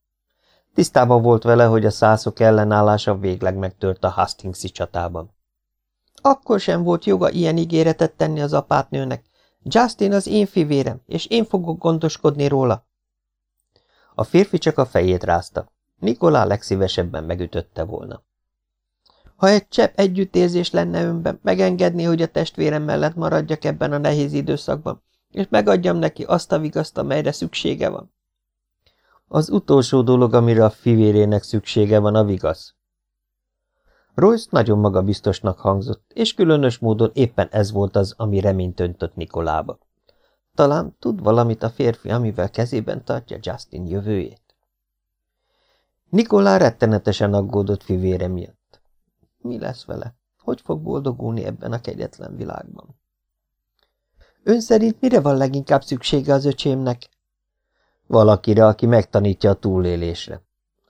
Tisztában volt vele, hogy a szászok ellenállása végleg megtört a Hastingsi csatában. Akkor sem volt joga ilyen ígéretet tenni az apátnőnek. Justin az én fivérem, és én fogok gondoskodni róla. A férfi csak a fejét rázta. Nikolá legszívesebben megütötte volna. Ha egy csepp együttérzés lenne önben, megengedni, hogy a testvérem mellett maradjak ebben a nehéz időszakban, és megadjam neki azt a vigaszt, amelyre szüksége van. Az utolsó dolog, amire a fivérének szüksége van, a vigasz. Royce nagyon magabiztosnak hangzott, és különös módon éppen ez volt az, ami reményt öntött Nikolába. Talán tud valamit a férfi, amivel kezében tartja Justin jövőjét. Nikolá rettenetesen aggódott fivére miatt. Mi lesz vele? Hogy fog boldogulni ebben a kegyetlen világban? Ön szerint mire van leginkább szüksége az öcsémnek? Valakire, aki megtanítja a túlélésre.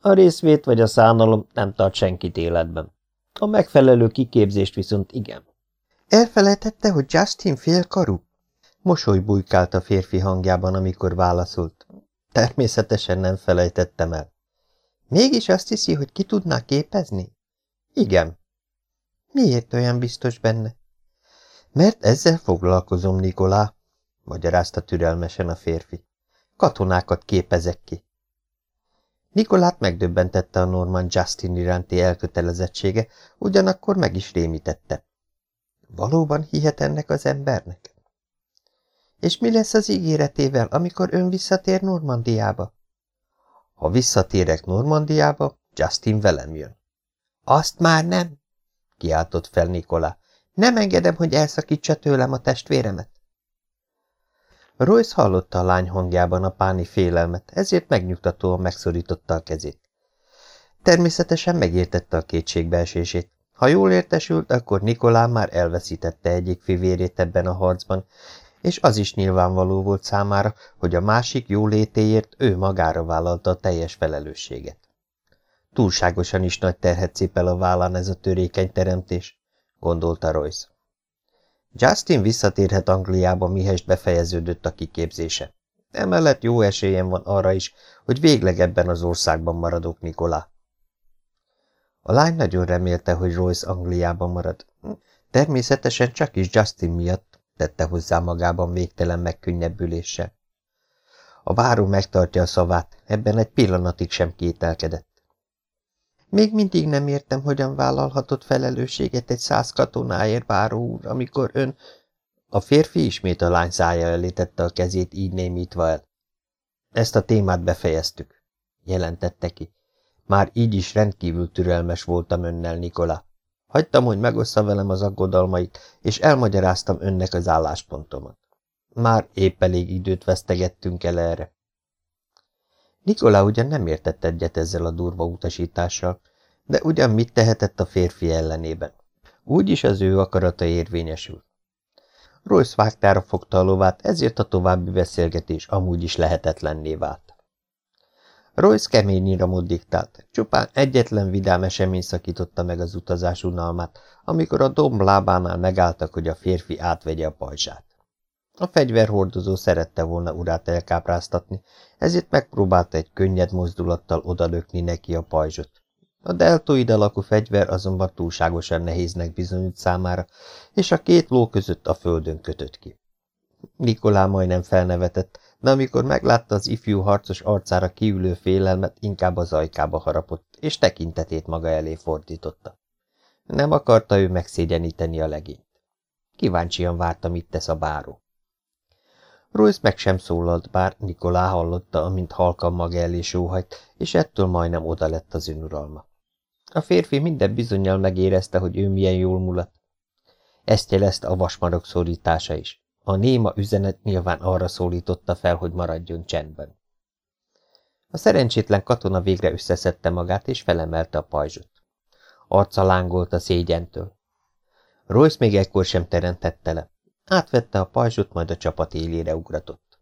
A részvét vagy a szánalom nem tart senkit életben. A megfelelő kiképzést viszont igen. Elfelejtette, hogy Justin félkarú? Mosoly bujkált a férfi hangjában, amikor válaszolt. Természetesen nem felejtettem el. Mégis azt hiszi, hogy ki tudná képezni? Igen. Miért olyan biztos benne? Mert ezzel foglalkozom, Nikolá, magyarázta türelmesen a férfi. Katonákat képezek ki. Nikolát megdöbbentette a Norman Justin iránti elkötelezettsége, ugyanakkor meg is rémítette. Valóban hihet ennek az embernek? És mi lesz az ígéretével, amikor ön visszatér Normandiába? Ha visszatérek Normandiába, Justin velem jön. Azt már nem, kiáltott fel Nikolá. Nem engedem, hogy elszakítsa tőlem a testvéremet. Royce hallotta a lány hangjában a páni félelmet, ezért megnyugtatóan megszorította a kezét. Természetesen megértette a kétségbeesését. Ha jól értesült, akkor Nikolá már elveszítette egyik fivérét ebben a harcban, és az is nyilvánvaló volt számára, hogy a másik jólétéért ő magára vállalta a teljes felelősséget. Túlságosan is nagy terhet cipel a vállán ez a törékeny teremtés, gondolta Royce. Justin visszatérhet Angliába, mihez befejeződött a kiképzése. Emellett jó esélyem van arra is, hogy végleg ebben az országban maradok Nikolá. A lány nagyon remélte, hogy Royce Angliában marad. Természetesen csak is Justin miatt, tette hozzá magában végtelen megkönnyebbüléssel. A báró megtartja a szavát, ebben egy pillanatig sem kételkedett. Még mindig nem értem, hogyan vállalhatott felelősséget egy száz katonáért, báró úr, amikor ön... A férfi ismét a lány szája elé a kezét, így némítva el. Ezt a témát befejeztük, jelentette ki. Már így is rendkívül türelmes voltam önnel, Nikola. Hagytam, hogy megossza velem az aggodalmait, és elmagyaráztam önnek az álláspontomat. Már épp elég időt vesztegettünk el erre. Nikola ugyan nem értett egyet ezzel a durva utasítással, de ugyan mit tehetett a férfi ellenében? Úgyis az ő akarata érvényesül. Royce vágtára fogta a lovát, ezért a további beszélgetés amúgy is lehetetlenné vált. Royce kemény nyíramot diktált, csupán egyetlen vidám esemény szakította meg az utazás unalmát, amikor a domb lábánál megálltak, hogy a férfi átvegye a pajzsát. A fegyverhordozó szerette volna urát elkápráztatni, ezért megpróbálta egy könnyed mozdulattal odalökni neki a pajzsot. A deltoid alakú fegyver azonban túlságosan nehéznek bizonyult számára, és a két ló között a földön kötött ki. Nikolá majdnem felnevetett, de amikor meglátta az ifjú harcos arcára kiülő félelmet, inkább az ajkába harapott, és tekintetét maga elé fordította. Nem akarta ő megszégyeníteni a legényt. Kíváncsian várta, mit tesz a báró. Royce meg sem szólalt, bár Nikolá hallotta, amint halkan maga elé sóhajt, és ettől majdnem oda lett az önuralma. A férfi minden bizonyal megérezte, hogy ő milyen jól mulat. Ezt jelezte a vasmarok szorítása is. A néma üzenet nyilván arra szólította fel, hogy maradjon csendben. A szerencsétlen katona végre összeszedte magát, és felemelte a pajzsot. Arca lángolt a szégyentől. Royce még ekkor sem teremtette le. Átvette a pajzsot, majd a csapat élére ugratott.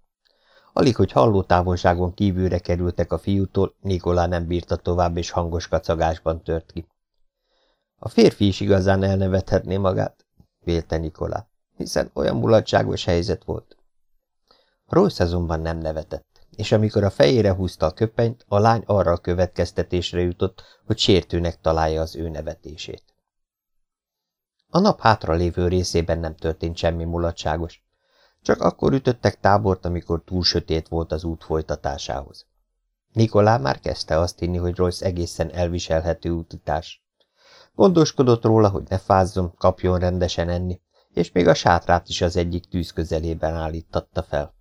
Alig, hogy halló távolságon kívülre kerültek a fiútól, Nikolá nem bírta tovább, és hangos kacagásban tört ki. A férfi is igazán elnevethetné magát, vélte Nikolá, hiszen olyan mulatságos helyzet volt. Royce azonban nem nevetett, és amikor a fejére húzta a köpenyt, a lány arra a következtetésre jutott, hogy sértőnek találja az ő nevetését. A nap hátra lévő részében nem történt semmi mulatságos. Csak akkor ütöttek tábort, amikor túl sötét volt az út folytatásához. Nikolá már kezdte azt hinni, hogy Royce egészen elviselhető útitás. Gondoskodott róla, hogy ne fázzon, kapjon rendesen enni, és még a sátrát is az egyik tűz közelében állítatta fel.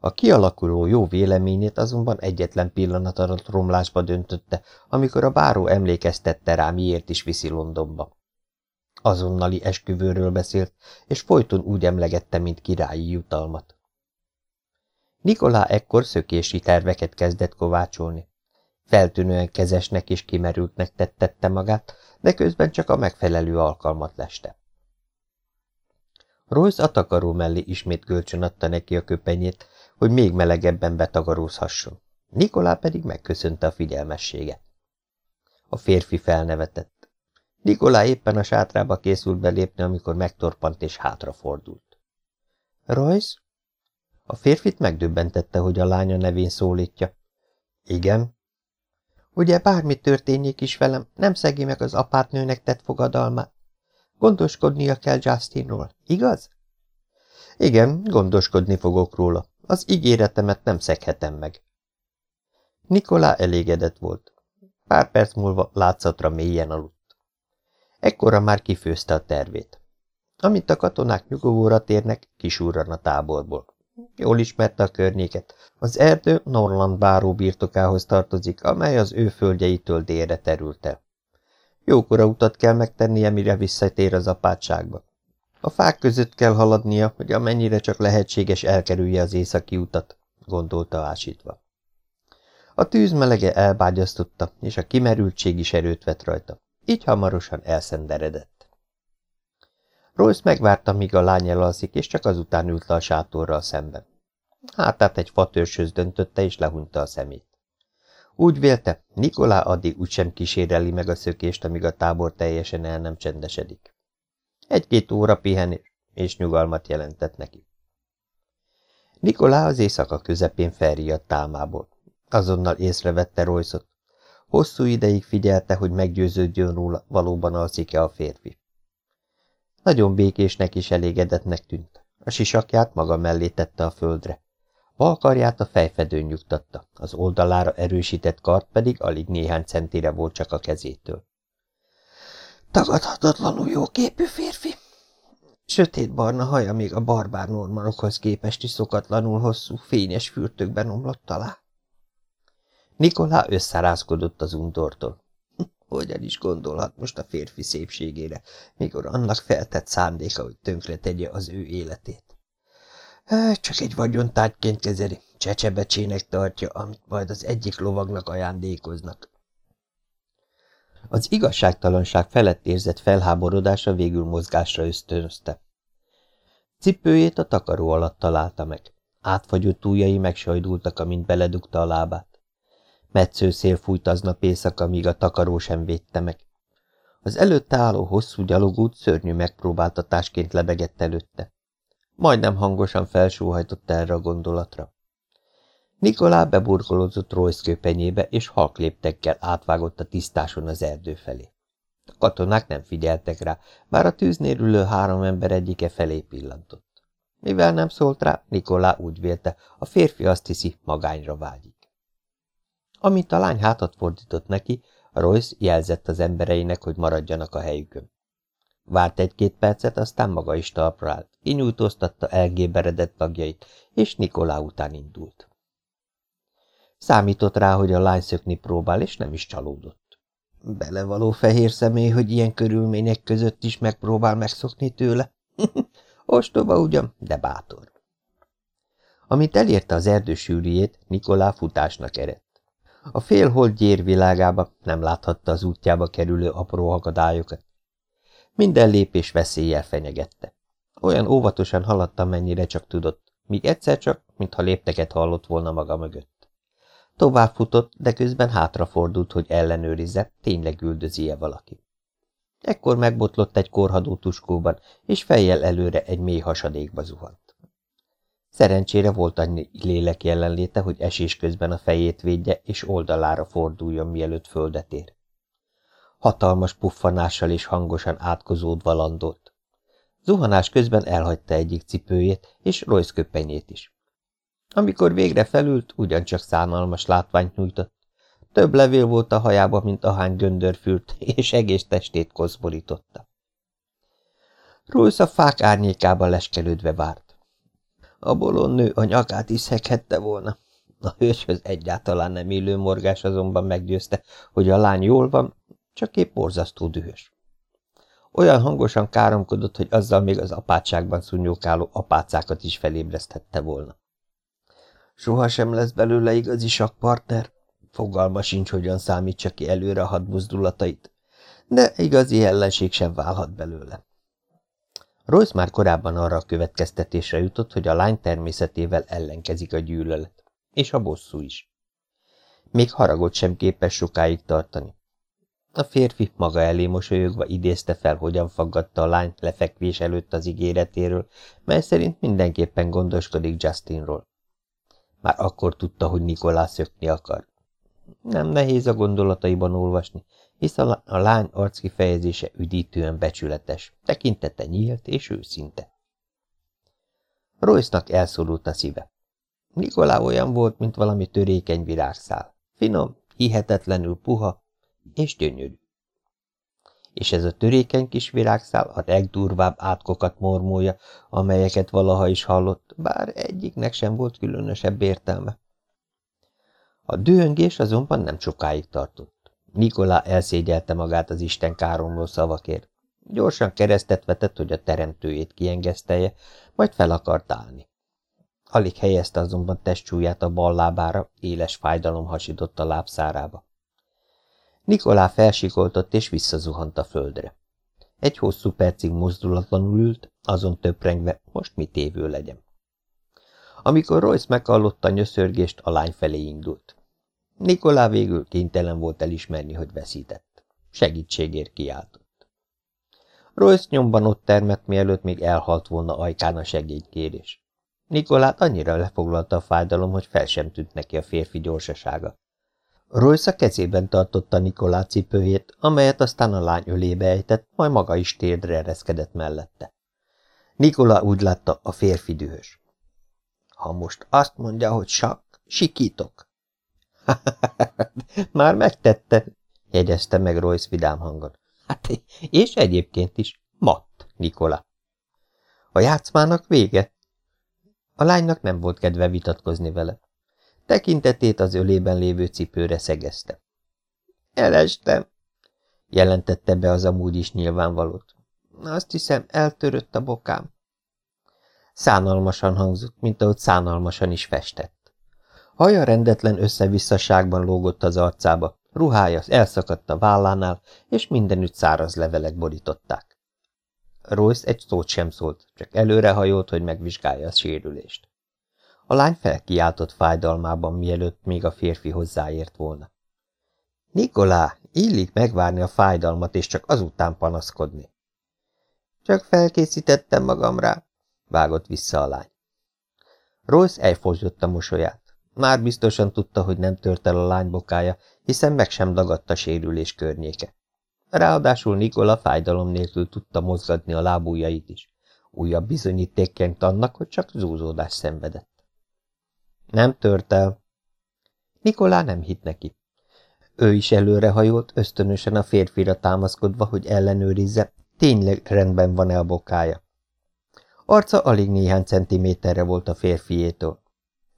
A kialakuló jó véleményét azonban egyetlen pillanat alatt romlásba döntötte, amikor a báró emlékeztette rá, miért is viszi Londonba. Azonnali esküvőről beszélt, és folyton úgy emlegette, mint királyi jutalmat. Nikolá ekkor szökési terveket kezdett kovácsolni. Feltűnően kezesnek és kimerültnek tettette magát, de közben csak a megfelelő alkalmat leste. Royce a takaró mellé ismét kölcsön adta neki a köpenyét, hogy még melegebben betagarózhasson. Nikolá pedig megköszönte a figyelmességet. A férfi felnevetett. Nikolá éppen a sátrába készült belépni, amikor megtorpant és hátrafordult. Royce? A férfit megdöbbentette, hogy a lánya nevén szólítja. Igen. Ugye bármi történjék is velem, nem szegi meg az apátnőnek tett fogadalmát. Gondoskodnia kell Justinról, igaz? Igen, gondoskodni fogok róla. Az ígéretemet nem szeghetem meg. Nikolá elégedett volt. Pár perc múlva látszatra mélyen aludt. Ekkora már kifőzte a tervét. Amint a katonák nyugovóra térnek, kisúrran a táborból. Jól ismerte a környéket. Az erdő Norland báró birtokához tartozik, amely az ő földjeitől délre terült el. Jókora utat kell megtennie, mire visszatér az apátságba. A fák között kell haladnia, hogy amennyire csak lehetséges elkerülje az északi utat, gondolta ásítva. A tűz melege elbágyasztotta, és a kimerültség is erőt vett rajta. Így hamarosan elszenderedett. Royce megvárta, míg a lány elalszik, és csak azután ült le a sátorral szemben. Hátát egy fatörsöz döntötte, és lehunta a szemét. Úgy vélte, Nikolá addig úgysem kíséreli meg a szökést, amíg a tábor teljesen el nem csendesedik. Egy-két óra pihenés és nyugalmat jelentett neki. Nikolá az éjszaka közepén felriadt álmából. Azonnal észrevette Royce-ot. Hosszú ideig figyelte, hogy meggyőződjön róla, valóban alszik-e a férfi. Nagyon békésnek és elégedetnek tűnt. A sisakját maga mellé tette a földre. Balkarját a fejfedőn nyugtatta, az oldalára erősített kart pedig alig néhány centire volt csak a kezétől. Tagadhatatlanul jó képű férfi. Sötét-barna haja még a barbár normanokhoz képest is szokatlanul hosszú, fényes fürtökben omlott alá. Nikolá összerázkodott az undortól. *laughs* Hogyan is gondolhat most a férfi szépségére, mikor annak feltett szándéka, hogy tönkre tegye az ő életét. Csak egy vagyontárgyként kezeli, csecsebecsének tartja, amit majd az egyik lovagnak ajándékoznak. Az igazságtalanság felett érzett felháborodása végül mozgásra ösztönözte. Cipőjét a takaró alatt találta meg. Átfagyott ujjai megsajdultak, amint beledugta a lábát. Metsző szél fújt aznap éjszaka, míg a takaró sem védte meg. Az előtte álló hosszú gyalogút szörnyű megpróbáltatásként lebegett előtte. Majdnem hangosan felsóhajtott erre a gondolatra. Nikolá beburkolózott Royce köpenyébe, és halkléptekkel átvágott a tisztáson az erdő felé. A katonák nem figyeltek rá, bár a tűznél ülő három ember egyike felé pillantott. Mivel nem szólt rá, Nikolá úgy vélte, a férfi azt hiszi, magányra vágyik. Amint a lány hátat fordított neki, Royce jelzett az embereinek, hogy maradjanak a helyükön. Várt egy-két percet, aztán maga is talpra állt, kinyújtóztatta elgéberedett tagjait, és Nikolá után indult. Számított rá, hogy a lány szökni próbál, és nem is csalódott. Belevaló fehér személy, hogy ilyen körülmények között is megpróbál megszokni tőle. *laughs* Ostoba ugyan, de bátor. Amint elérte az erdő sűrűjét, Nikolá futásnak eredt. A félhold gyér világába nem láthatta az útjába kerülő apró akadályokat. Minden lépés veszéllyel fenyegette. Olyan óvatosan haladta, mennyire csak tudott, míg egyszer csak, mintha lépteket hallott volna maga mögött. Tovább futott, de közben hátrafordult, hogy ellenőrizze, tényleg üldözi-e valaki. Ekkor megbotlott egy korhadó tuskóban, és fejjel előre egy mély hasadékba zuhant. Szerencsére volt annyi lélek jelenléte, hogy esés közben a fejét védje, és oldalára forduljon, mielőtt földet ér. Hatalmas puffanással és hangosan átkozódva landolt. Zuhanás közben elhagyta egyik cipőjét, és Royce köpenyét is. Amikor végre felült, ugyancsak szánalmas látványt nyújtott. Több levél volt a hajába, mint ahány göndörfült, *laughs* és egész testét kozborította. Rújsz a fák árnyékába leskelődve várt. A bolond nő a nyakát is szeghette volna. A hőshöz egyáltalán nem élő morgás azonban meggyőzte, hogy a lány jól van, csak épp borzasztó dühös. Olyan hangosan káromkodott, hogy azzal még az apátságban szunnyókáló apácákat is felébreszthette volna. Soha sem lesz belőle igazi partner, fogalma sincs, hogyan számítsa ki előre a hadbuzdulatait, de igazi ellenség sem válhat belőle. Royce már korábban arra a következtetésre jutott, hogy a lány természetével ellenkezik a gyűlölet, és a bosszú is. Még haragot sem képes sokáig tartani. A férfi maga elé mosolyogva idézte fel, hogyan faggatta a lány lefekvés előtt az ígéretéről, mely szerint mindenképpen gondoskodik Justinról. Már akkor tudta, hogy Nikolás szökni akar. Nem nehéz a gondolataiban olvasni, hisz a, lány arckifejezése üdítően becsületes, tekintete nyílt és őszinte. Royce-nak elszorult a szíve. Nikolá olyan volt, mint valami törékeny virágszál. Finom, hihetetlenül puha és gyönyörű. És ez a törékeny kis virágszál a legdurvább átkokat mormolja, amelyeket valaha is hallott, bár egyiknek sem volt különösebb értelme. A dühöngés azonban nem sokáig tartott. Nikolá elszégyelte magát az Isten káromló szavakért. Gyorsan keresztet vetett, hogy a teremtőjét kiengesztelje, majd fel akart állni. Alig helyezte azonban testcsúját a bal lábára, éles fájdalom hasított a lábszárába. Nikolá felsikoltott és visszazuhant a földre. Egy hosszú percig mozdulatlanul ült, azon töprengve, most mit évő legyen. Amikor Royce meghallotta a nyöszörgést, a lány felé indult. Nikolá végül kénytelen volt elismerni, hogy veszített. Segítségért kiáltott. Royce nyomban ott termett, mielőtt még elhalt volna ajkán a segítykérés. Nikolát annyira lefoglalta a fájdalom, hogy fel sem tűnt neki a férfi gyorsasága. Royce a kezében tartotta Nikolá cipőjét, amelyet aztán a lány ölébe ejtett, majd maga is térdre ereszkedett mellette. Nikola úgy látta, a férfi dühös. Ha most azt mondja, hogy sak, sikítok. *laughs* Már megtette, jegyezte meg Royce vidám hangon. Hát, és egyébként is, matt, Nikola. A játszmának vége? A lánynak nem volt kedve vitatkozni vele. Tekintetét az ölében lévő cipőre szegezte. Elestem, jelentette be az amúgy is nyilvánvalót. Azt hiszem, eltörött a bokám. Szánalmasan hangzott, mint ahogy szánalmasan is festett. Haja rendetlen összevisszaságban lógott az arcába, ruhája elszakadt a vállánál, és mindenütt száraz levelek borították. Royce egy szót sem szólt, csak előrehajolt, hogy megvizsgálja a sérülést. A lány felkiáltott fájdalmában, mielőtt még a férfi hozzáért volna. Nikolá, illik megvárni a fájdalmat, és csak azután panaszkodni. Csak felkészítettem magam rá, vágott vissza a lány. Royce elfogyott a mosolyát. Már biztosan tudta, hogy nem tört el a lány bokája, hiszen meg sem dagadt a sérülés környéke. Ráadásul Nikola fájdalom nélkül tudta mozgatni a lábujjait is. Újabb bizonyítékként annak, hogy csak zúzódás szenvedett. Nem tört el. Nikolá nem hitt neki. Ő is előrehajolt, ösztönösen a férfira támaszkodva, hogy ellenőrizze, tényleg rendben van-e a bokája. Arca alig néhány centiméterre volt a férfiétől.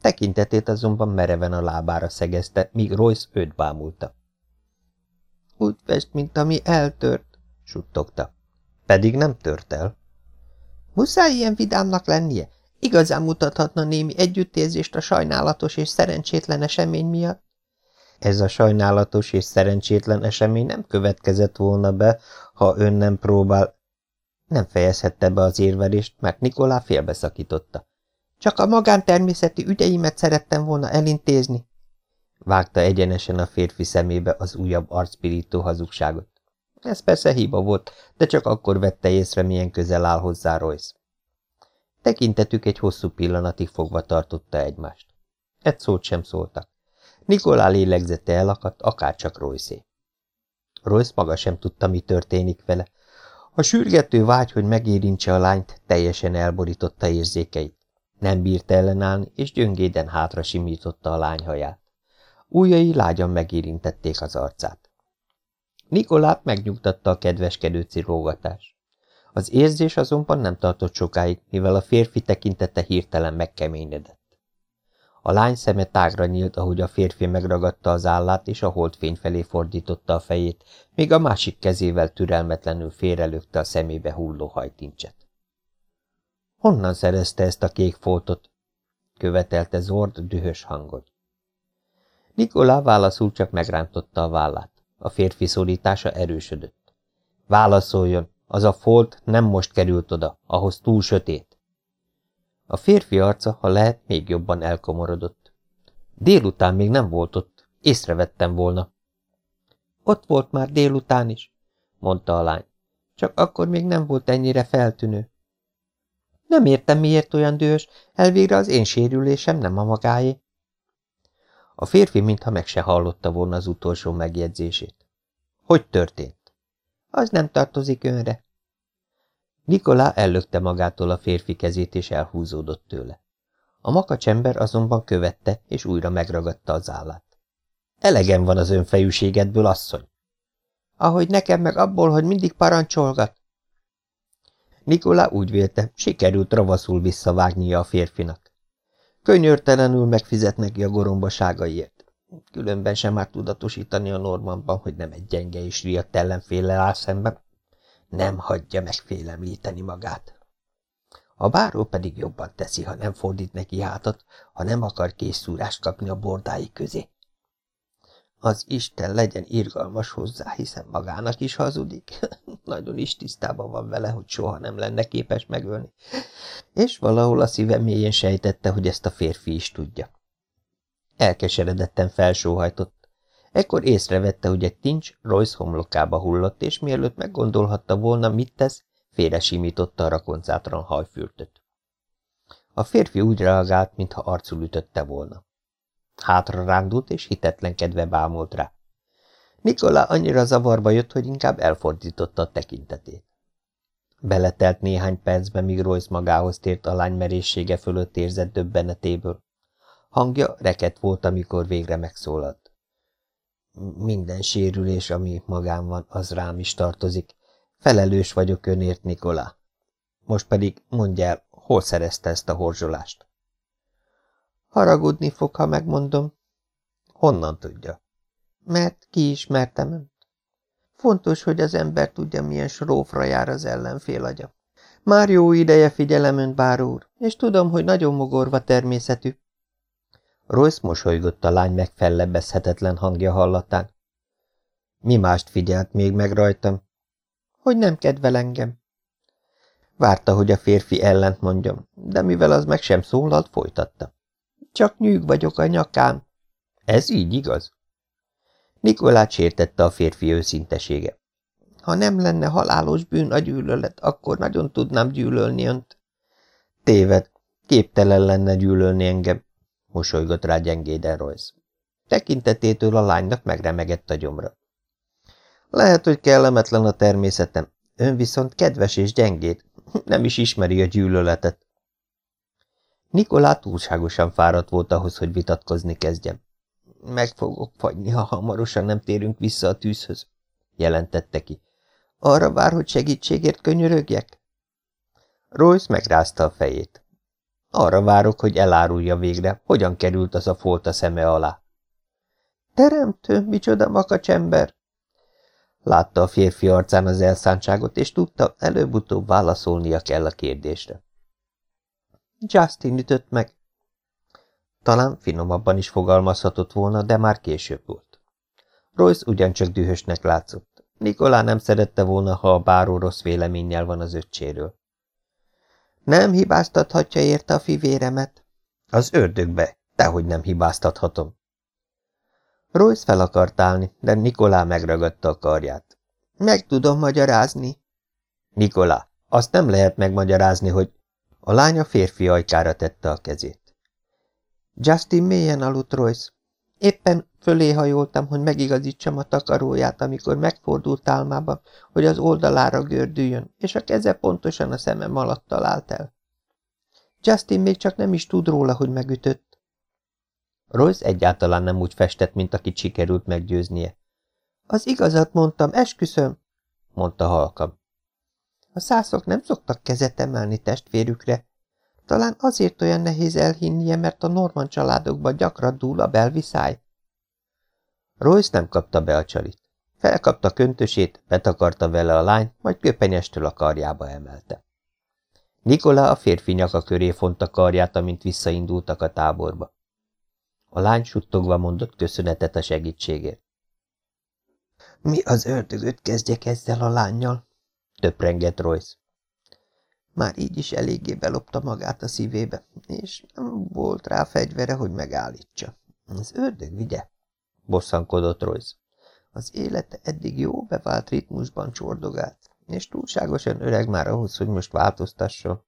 Tekintetét azonban mereven a lábára szegezte, míg Royce őt bámulta. Úgy fest, mint ami eltört, suttogta. Pedig nem tört el. Muszáj ilyen vidámnak lennie? Igazán mutathatna némi együttérzést a sajnálatos és szerencsétlen esemény miatt? Ez a sajnálatos és szerencsétlen esemény nem következett volna be, ha ön nem próbál... Nem fejezhette be az érvelést, mert Nikolá félbeszakította. Csak a magántermészeti ügyeimet szerettem volna elintézni. Vágta egyenesen a férfi szemébe az újabb arcpirító hazugságot. Ez persze hiba volt, de csak akkor vette észre, milyen közel áll hozzá Royce. Tekintetük egy hosszú pillanatig fogva tartotta egymást. Egy szót sem szóltak. Nikolá lélegzete elakadt, akárcsak Royce. Royce maga sem tudta, mi történik vele. A sürgető vágy, hogy megérintse a lányt, teljesen elborította érzékeit. Nem bírt ellenállni, és gyöngéden hátra simította a lány haját. Újjai lágyan megérintették az arcát. Nikolát megnyugtatta a kedveskedő cirógatás. Az érzés azonban nem tartott sokáig, mivel a férfi tekintete hirtelen megkeményedett. A lány szeme tágra nyílt, ahogy a férfi megragadta az állát, és a holdfény felé fordította a fejét, míg a másik kezével türelmetlenül félrelökte a szemébe hulló hajtincset. Honnan szerezte ezt a kék foltot? követelte Zord dühös hangon. Nikolá válaszul csak megrántotta a vállát. A férfi szólítása erősödött. Válaszoljon, az a folt nem most került oda, ahhoz túl sötét. A férfi arca, ha lehet, még jobban elkomorodott. Délután még nem volt ott, észrevettem volna. Ott volt már délután is, mondta a lány. Csak akkor még nem volt ennyire feltűnő. Nem értem, miért olyan dühös, elvégre az én sérülésem nem a magáé. A férfi mintha meg se hallotta volna az utolsó megjegyzését. Hogy történt? Az nem tartozik önre. Nikolá ellökte magától a férfi kezét, és elhúzódott tőle. A makacsember azonban követte, és újra megragadta az állát. Elegem van az önfejűségedből, asszony. Ahogy nekem meg abból, hogy mindig parancsolgat. Nikolá úgy vélte, sikerült ravaszul visszavágnia a férfinak. Könyörtelenül megfizet neki a gorombaságaiért. Különben sem már tudatosítani a Normanban, hogy nem egy gyenge és riadt ellenféllel áll szemben. Nem hagyja megfélemlíteni magát. A báró pedig jobban teszi, ha nem fordít neki hátat, ha nem akar készszúrást kapni a bordái közé. Az Isten legyen irgalmas hozzá, hiszen magának is hazudik. *laughs* Nagyon is tisztában van vele, hogy soha nem lenne képes megölni. És valahol a szíve mélyén sejtette, hogy ezt a férfi is tudja. Elkeseredetten felsóhajtott. Ekkor észrevette, hogy egy tincs Royce homlokába hullott, és mielőtt meggondolhatta volna, mit tesz, félre simította a rakoncátran hajfürtöt. A férfi úgy reagált, mintha arcul ütötte volna. Hátra rándult, és hitetlenkedve bámult rá. Nikola annyira zavarba jött, hogy inkább elfordította a tekintetét. Beletelt néhány percben, míg Royce magához tért a lány merészsége fölött érzett döbbenetéből. Hangja reket volt, amikor végre megszólalt. Minden sérülés, ami magán van, az rám is tartozik. Felelős vagyok önért, Nikola. Most pedig mondja el, hol szerezte ezt a horzsolást? Haragudni fog, ha megmondom. Honnan tudja? Mert ki ismertem önt. Fontos, hogy az ember tudja, milyen srófra jár az ellenfél agya. Már jó ideje figyelem önt, bár úr, és tudom, hogy nagyon mogorva természetű. Royce mosolygott a lány megfellebbezhetetlen hangja hallatán. Mi mást figyelt még meg rajtam? Hogy nem kedvel engem. Várta, hogy a férfi ellent mondjam, de mivel az meg sem szólalt, folytatta. Csak nyűg vagyok a nyakán. Ez így igaz? Nikolát sértette a férfi őszintesége. Ha nem lenne halálos bűn a gyűlölet, akkor nagyon tudnám gyűlölni önt. Téved, képtelen lenne gyűlölni engem, mosolygott rá gyengéden Royce. Tekintetétől a lánynak megremegett a gyomra. Lehet, hogy kellemetlen a természetem, ön viszont kedves és gyengéd, nem is ismeri a gyűlöletet. Nikolá túlságosan fáradt volt ahhoz, hogy vitatkozni kezdjen. Meg fogok fagyni, ha hamarosan nem térünk vissza a tűzhöz, jelentette ki. Arra vár, hogy segítségért könyörögjek? Royce megrázta a fejét. Arra várok, hogy elárulja végre, hogyan került az a folt a szeme alá. Teremtő, micsoda makacsember! Látta a férfi arcán az elszántságot, és tudta, előbb-utóbb válaszolnia kell a kérdésre. Justin ütött meg. Talán finomabban is fogalmazhatott volna, de már később volt. Royce ugyancsak dühösnek látszott. Nikolá nem szerette volna, ha a báró rossz véleménnyel van az öccséről. Nem hibáztathatja érte a fivéremet. Az ördögbe, dehogy nem hibáztathatom. Royce fel akart állni, de Nikolá megragadta a karját. Meg tudom magyarázni. Nikolá, azt nem lehet megmagyarázni, hogy a lánya férfi ajkára tette a kezét. Justin mélyen aludt Royce. Éppen fölé hajoltam, hogy megigazítsam a takaróját, amikor megfordult álmába, hogy az oldalára gördüljön, és a keze pontosan a szemem alatt talált el. Justin még csak nem is tud róla, hogy megütött. Royce egyáltalán nem úgy festett, mint akit sikerült meggyőznie. Az igazat mondtam, esküszöm, mondta halkam. A szászok nem szoktak kezet emelni testvérükre. Talán azért olyan nehéz elhinnie, mert a Norman családokban gyakran dúl a belviszály. Royce nem kapta be a csalit. Felkapta köntösét, betakarta vele a lány, majd köpenyestől a karjába emelte. Nikola a férfi nyaka köré fonta karját, amint visszaindultak a táborba. A lány suttogva mondott köszönetet a segítségért. Mi az ördögöt kezdjek ezzel a lányjal? töprengett Royce. Már így is eléggé belopta magát a szívébe, és nem volt rá fegyvere, hogy megállítsa. Az ördög vigye, bosszankodott Royce. Az élete eddig jó bevált ritmusban csordogált, és túlságosan öreg már ahhoz, hogy most változtasson.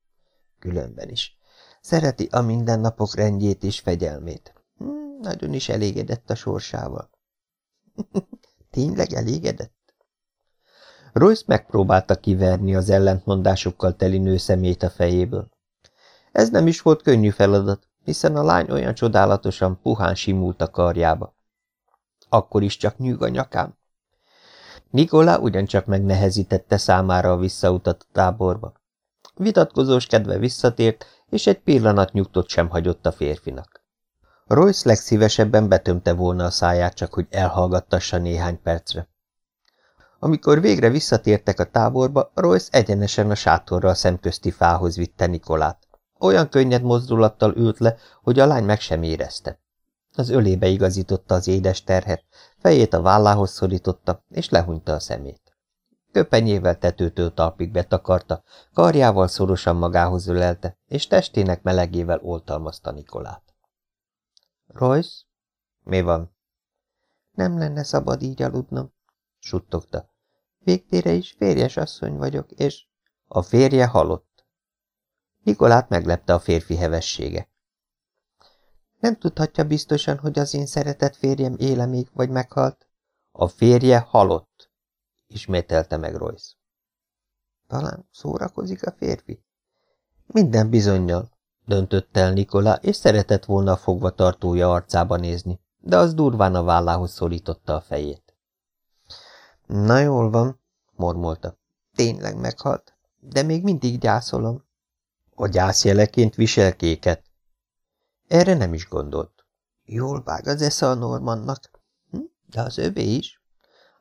Különben is. Szereti a mindennapok rendjét és fegyelmét. Hm, nagyon is elégedett a sorsával. *laughs* Tényleg elégedett? Royce megpróbálta kiverni az ellentmondásokkal teli nő szemét a fejéből. Ez nem is volt könnyű feladat, hiszen a lány olyan csodálatosan puhán simult a karjába. Akkor is csak nyűg a nyakám. Nikola ugyancsak megnehezítette számára a visszautat a táborba. Vitatkozós kedve visszatért, és egy pillanat nyugtot sem hagyott a férfinak. Royce legszívesebben betömte volna a száját, csak hogy elhallgattassa néhány percre. Amikor végre visszatértek a táborba, Royce egyenesen a sátorra a szemközti fához vitte Nikolát. Olyan könnyed mozdulattal ült le, hogy a lány meg sem érezte. Az ölébe igazította az édes terhet, fejét a vállához szorította, és lehunyta a szemét. Köpenyével tetőtől talpig betakarta, karjával szorosan magához ölelte, és testének melegével oltalmazta Nikolát. Royce? Mi van? Nem lenne szabad így aludnom, suttogta. Végtére is férjes asszony vagyok, és... A férje halott. Nikolát meglepte a férfi hevessége. Nem tudhatja biztosan, hogy az én szeretett férjem éle még, vagy meghalt? A férje halott, ismételte meg Royce. Talán szórakozik a férfi? Minden bizonyal, döntött el Nikola, és szeretett volna a fogva tartója arcába nézni, de az durván a vállához szorította a fejét. Na jól van, mormolta. Tényleg meghalt, de még mindig gyászolom. A gyászjeleként visel kéket? Erre nem is gondolt. Jól vág az esze a Normannak, hm? de az övé is.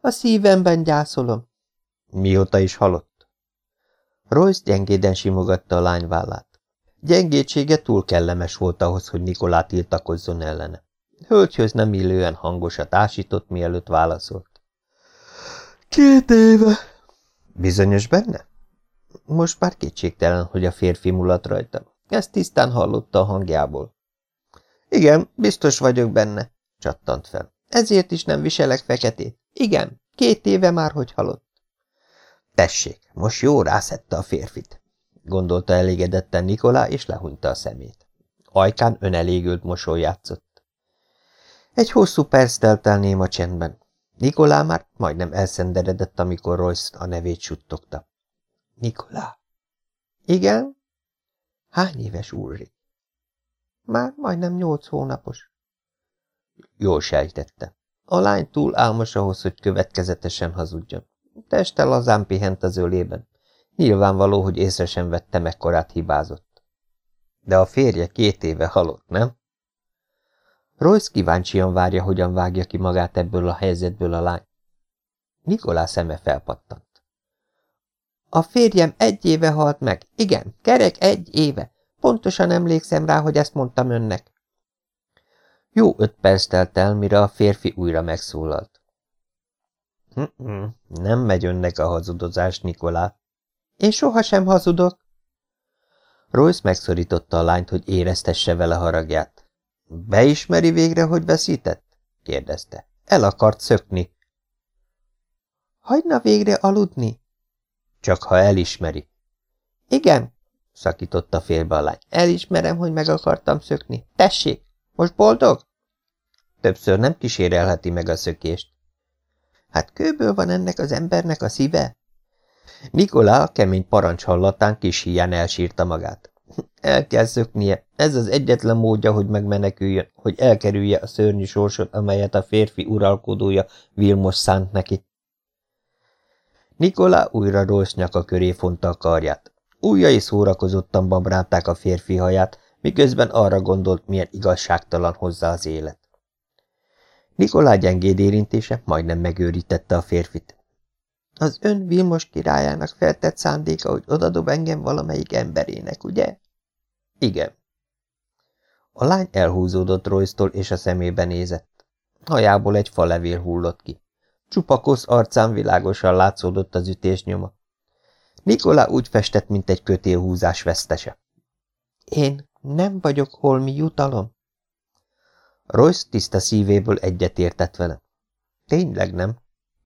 A szívemben gyászolom. Mióta is halott? Royce gyengéden simogatta a lány vállát. Gyengétsége túl kellemes volt ahhoz, hogy Nikolát tiltakozzon ellene. Hölgyhöz nem illően hangosat ásított, mielőtt válaszolt. Két éve. Bizonyos benne? Most már kétségtelen, hogy a férfi mulat rajta. Ezt tisztán hallotta a hangjából. Igen, biztos vagyok benne, csattant fel. Ezért is nem viselek feketét. Igen, két éve már, hogy halott. Tessék, most jó rászette a férfit, gondolta elégedetten Nikolá, és lehunyta a szemét. Ajkán önelégült mosoly játszott. Egy hosszú perc telt el néma csendben. Nikolá már majdnem elszenderedett, amikor Royce a nevét suttogta. Nikolá. Igen? Hány éves Ulrik? Már majdnem nyolc hónapos. Jól sejtette. A lány túl álmos ahhoz, hogy következetesen hazudjon. Teste lazán pihent az ölében. Nyilvánvaló, hogy észre sem vette, mekkorát hibázott. De a férje két éve halott, nem? Royce kíváncsian várja, hogyan vágja ki magát ebből a helyzetből a lány. Nikolá szeme felpattant. A férjem egy éve halt meg. Igen, kerek egy éve. Pontosan emlékszem rá, hogy ezt mondtam önnek. Jó öt perc telt el, mire a férfi újra megszólalt. Nem megy önnek a hazudozás, Nikolá. Én sohasem hazudok. Royce megszorította a lányt, hogy éreztesse vele haragját. Beismeri végre, hogy veszített? kérdezte. El akart szökni. Hagyna végre aludni? Csak ha elismeri. Igen, szakította félbe a lány. Elismerem, hogy meg akartam szökni. Tessék, most boldog? Többször nem kísérelheti meg a szökést. Hát kőből van ennek az embernek a szíve? Nikolá a kemény parancs hallatán kis hián elsírta magát. El kell szöknie, ez az egyetlen módja, hogy megmeneküljön, hogy elkerülje a szörnyű sorsot, amelyet a férfi uralkodója Vilmos szánt neki. Nikolá újra Rolsz nyaka köré fonta a karját. Újjai szórakozottan babrálták a férfi haját, miközben arra gondolt, milyen igazságtalan hozzá az élet. Nikolá gyengéd érintése majdnem megőrítette a férfit. Az ön Vilmos királyának feltett szándéka, hogy odadob engem valamelyik emberének, ugye? Igen. A lány elhúzódott royce és a szemébe nézett. Hajából egy falevél hullott ki. Csupa kosz arcán világosan látszódott az ütésnyoma. Nikolá úgy festett, mint egy kötélhúzás vesztese. Én nem vagyok holmi jutalom? Royce tiszta szívéből egyetértett vele. Tényleg nem.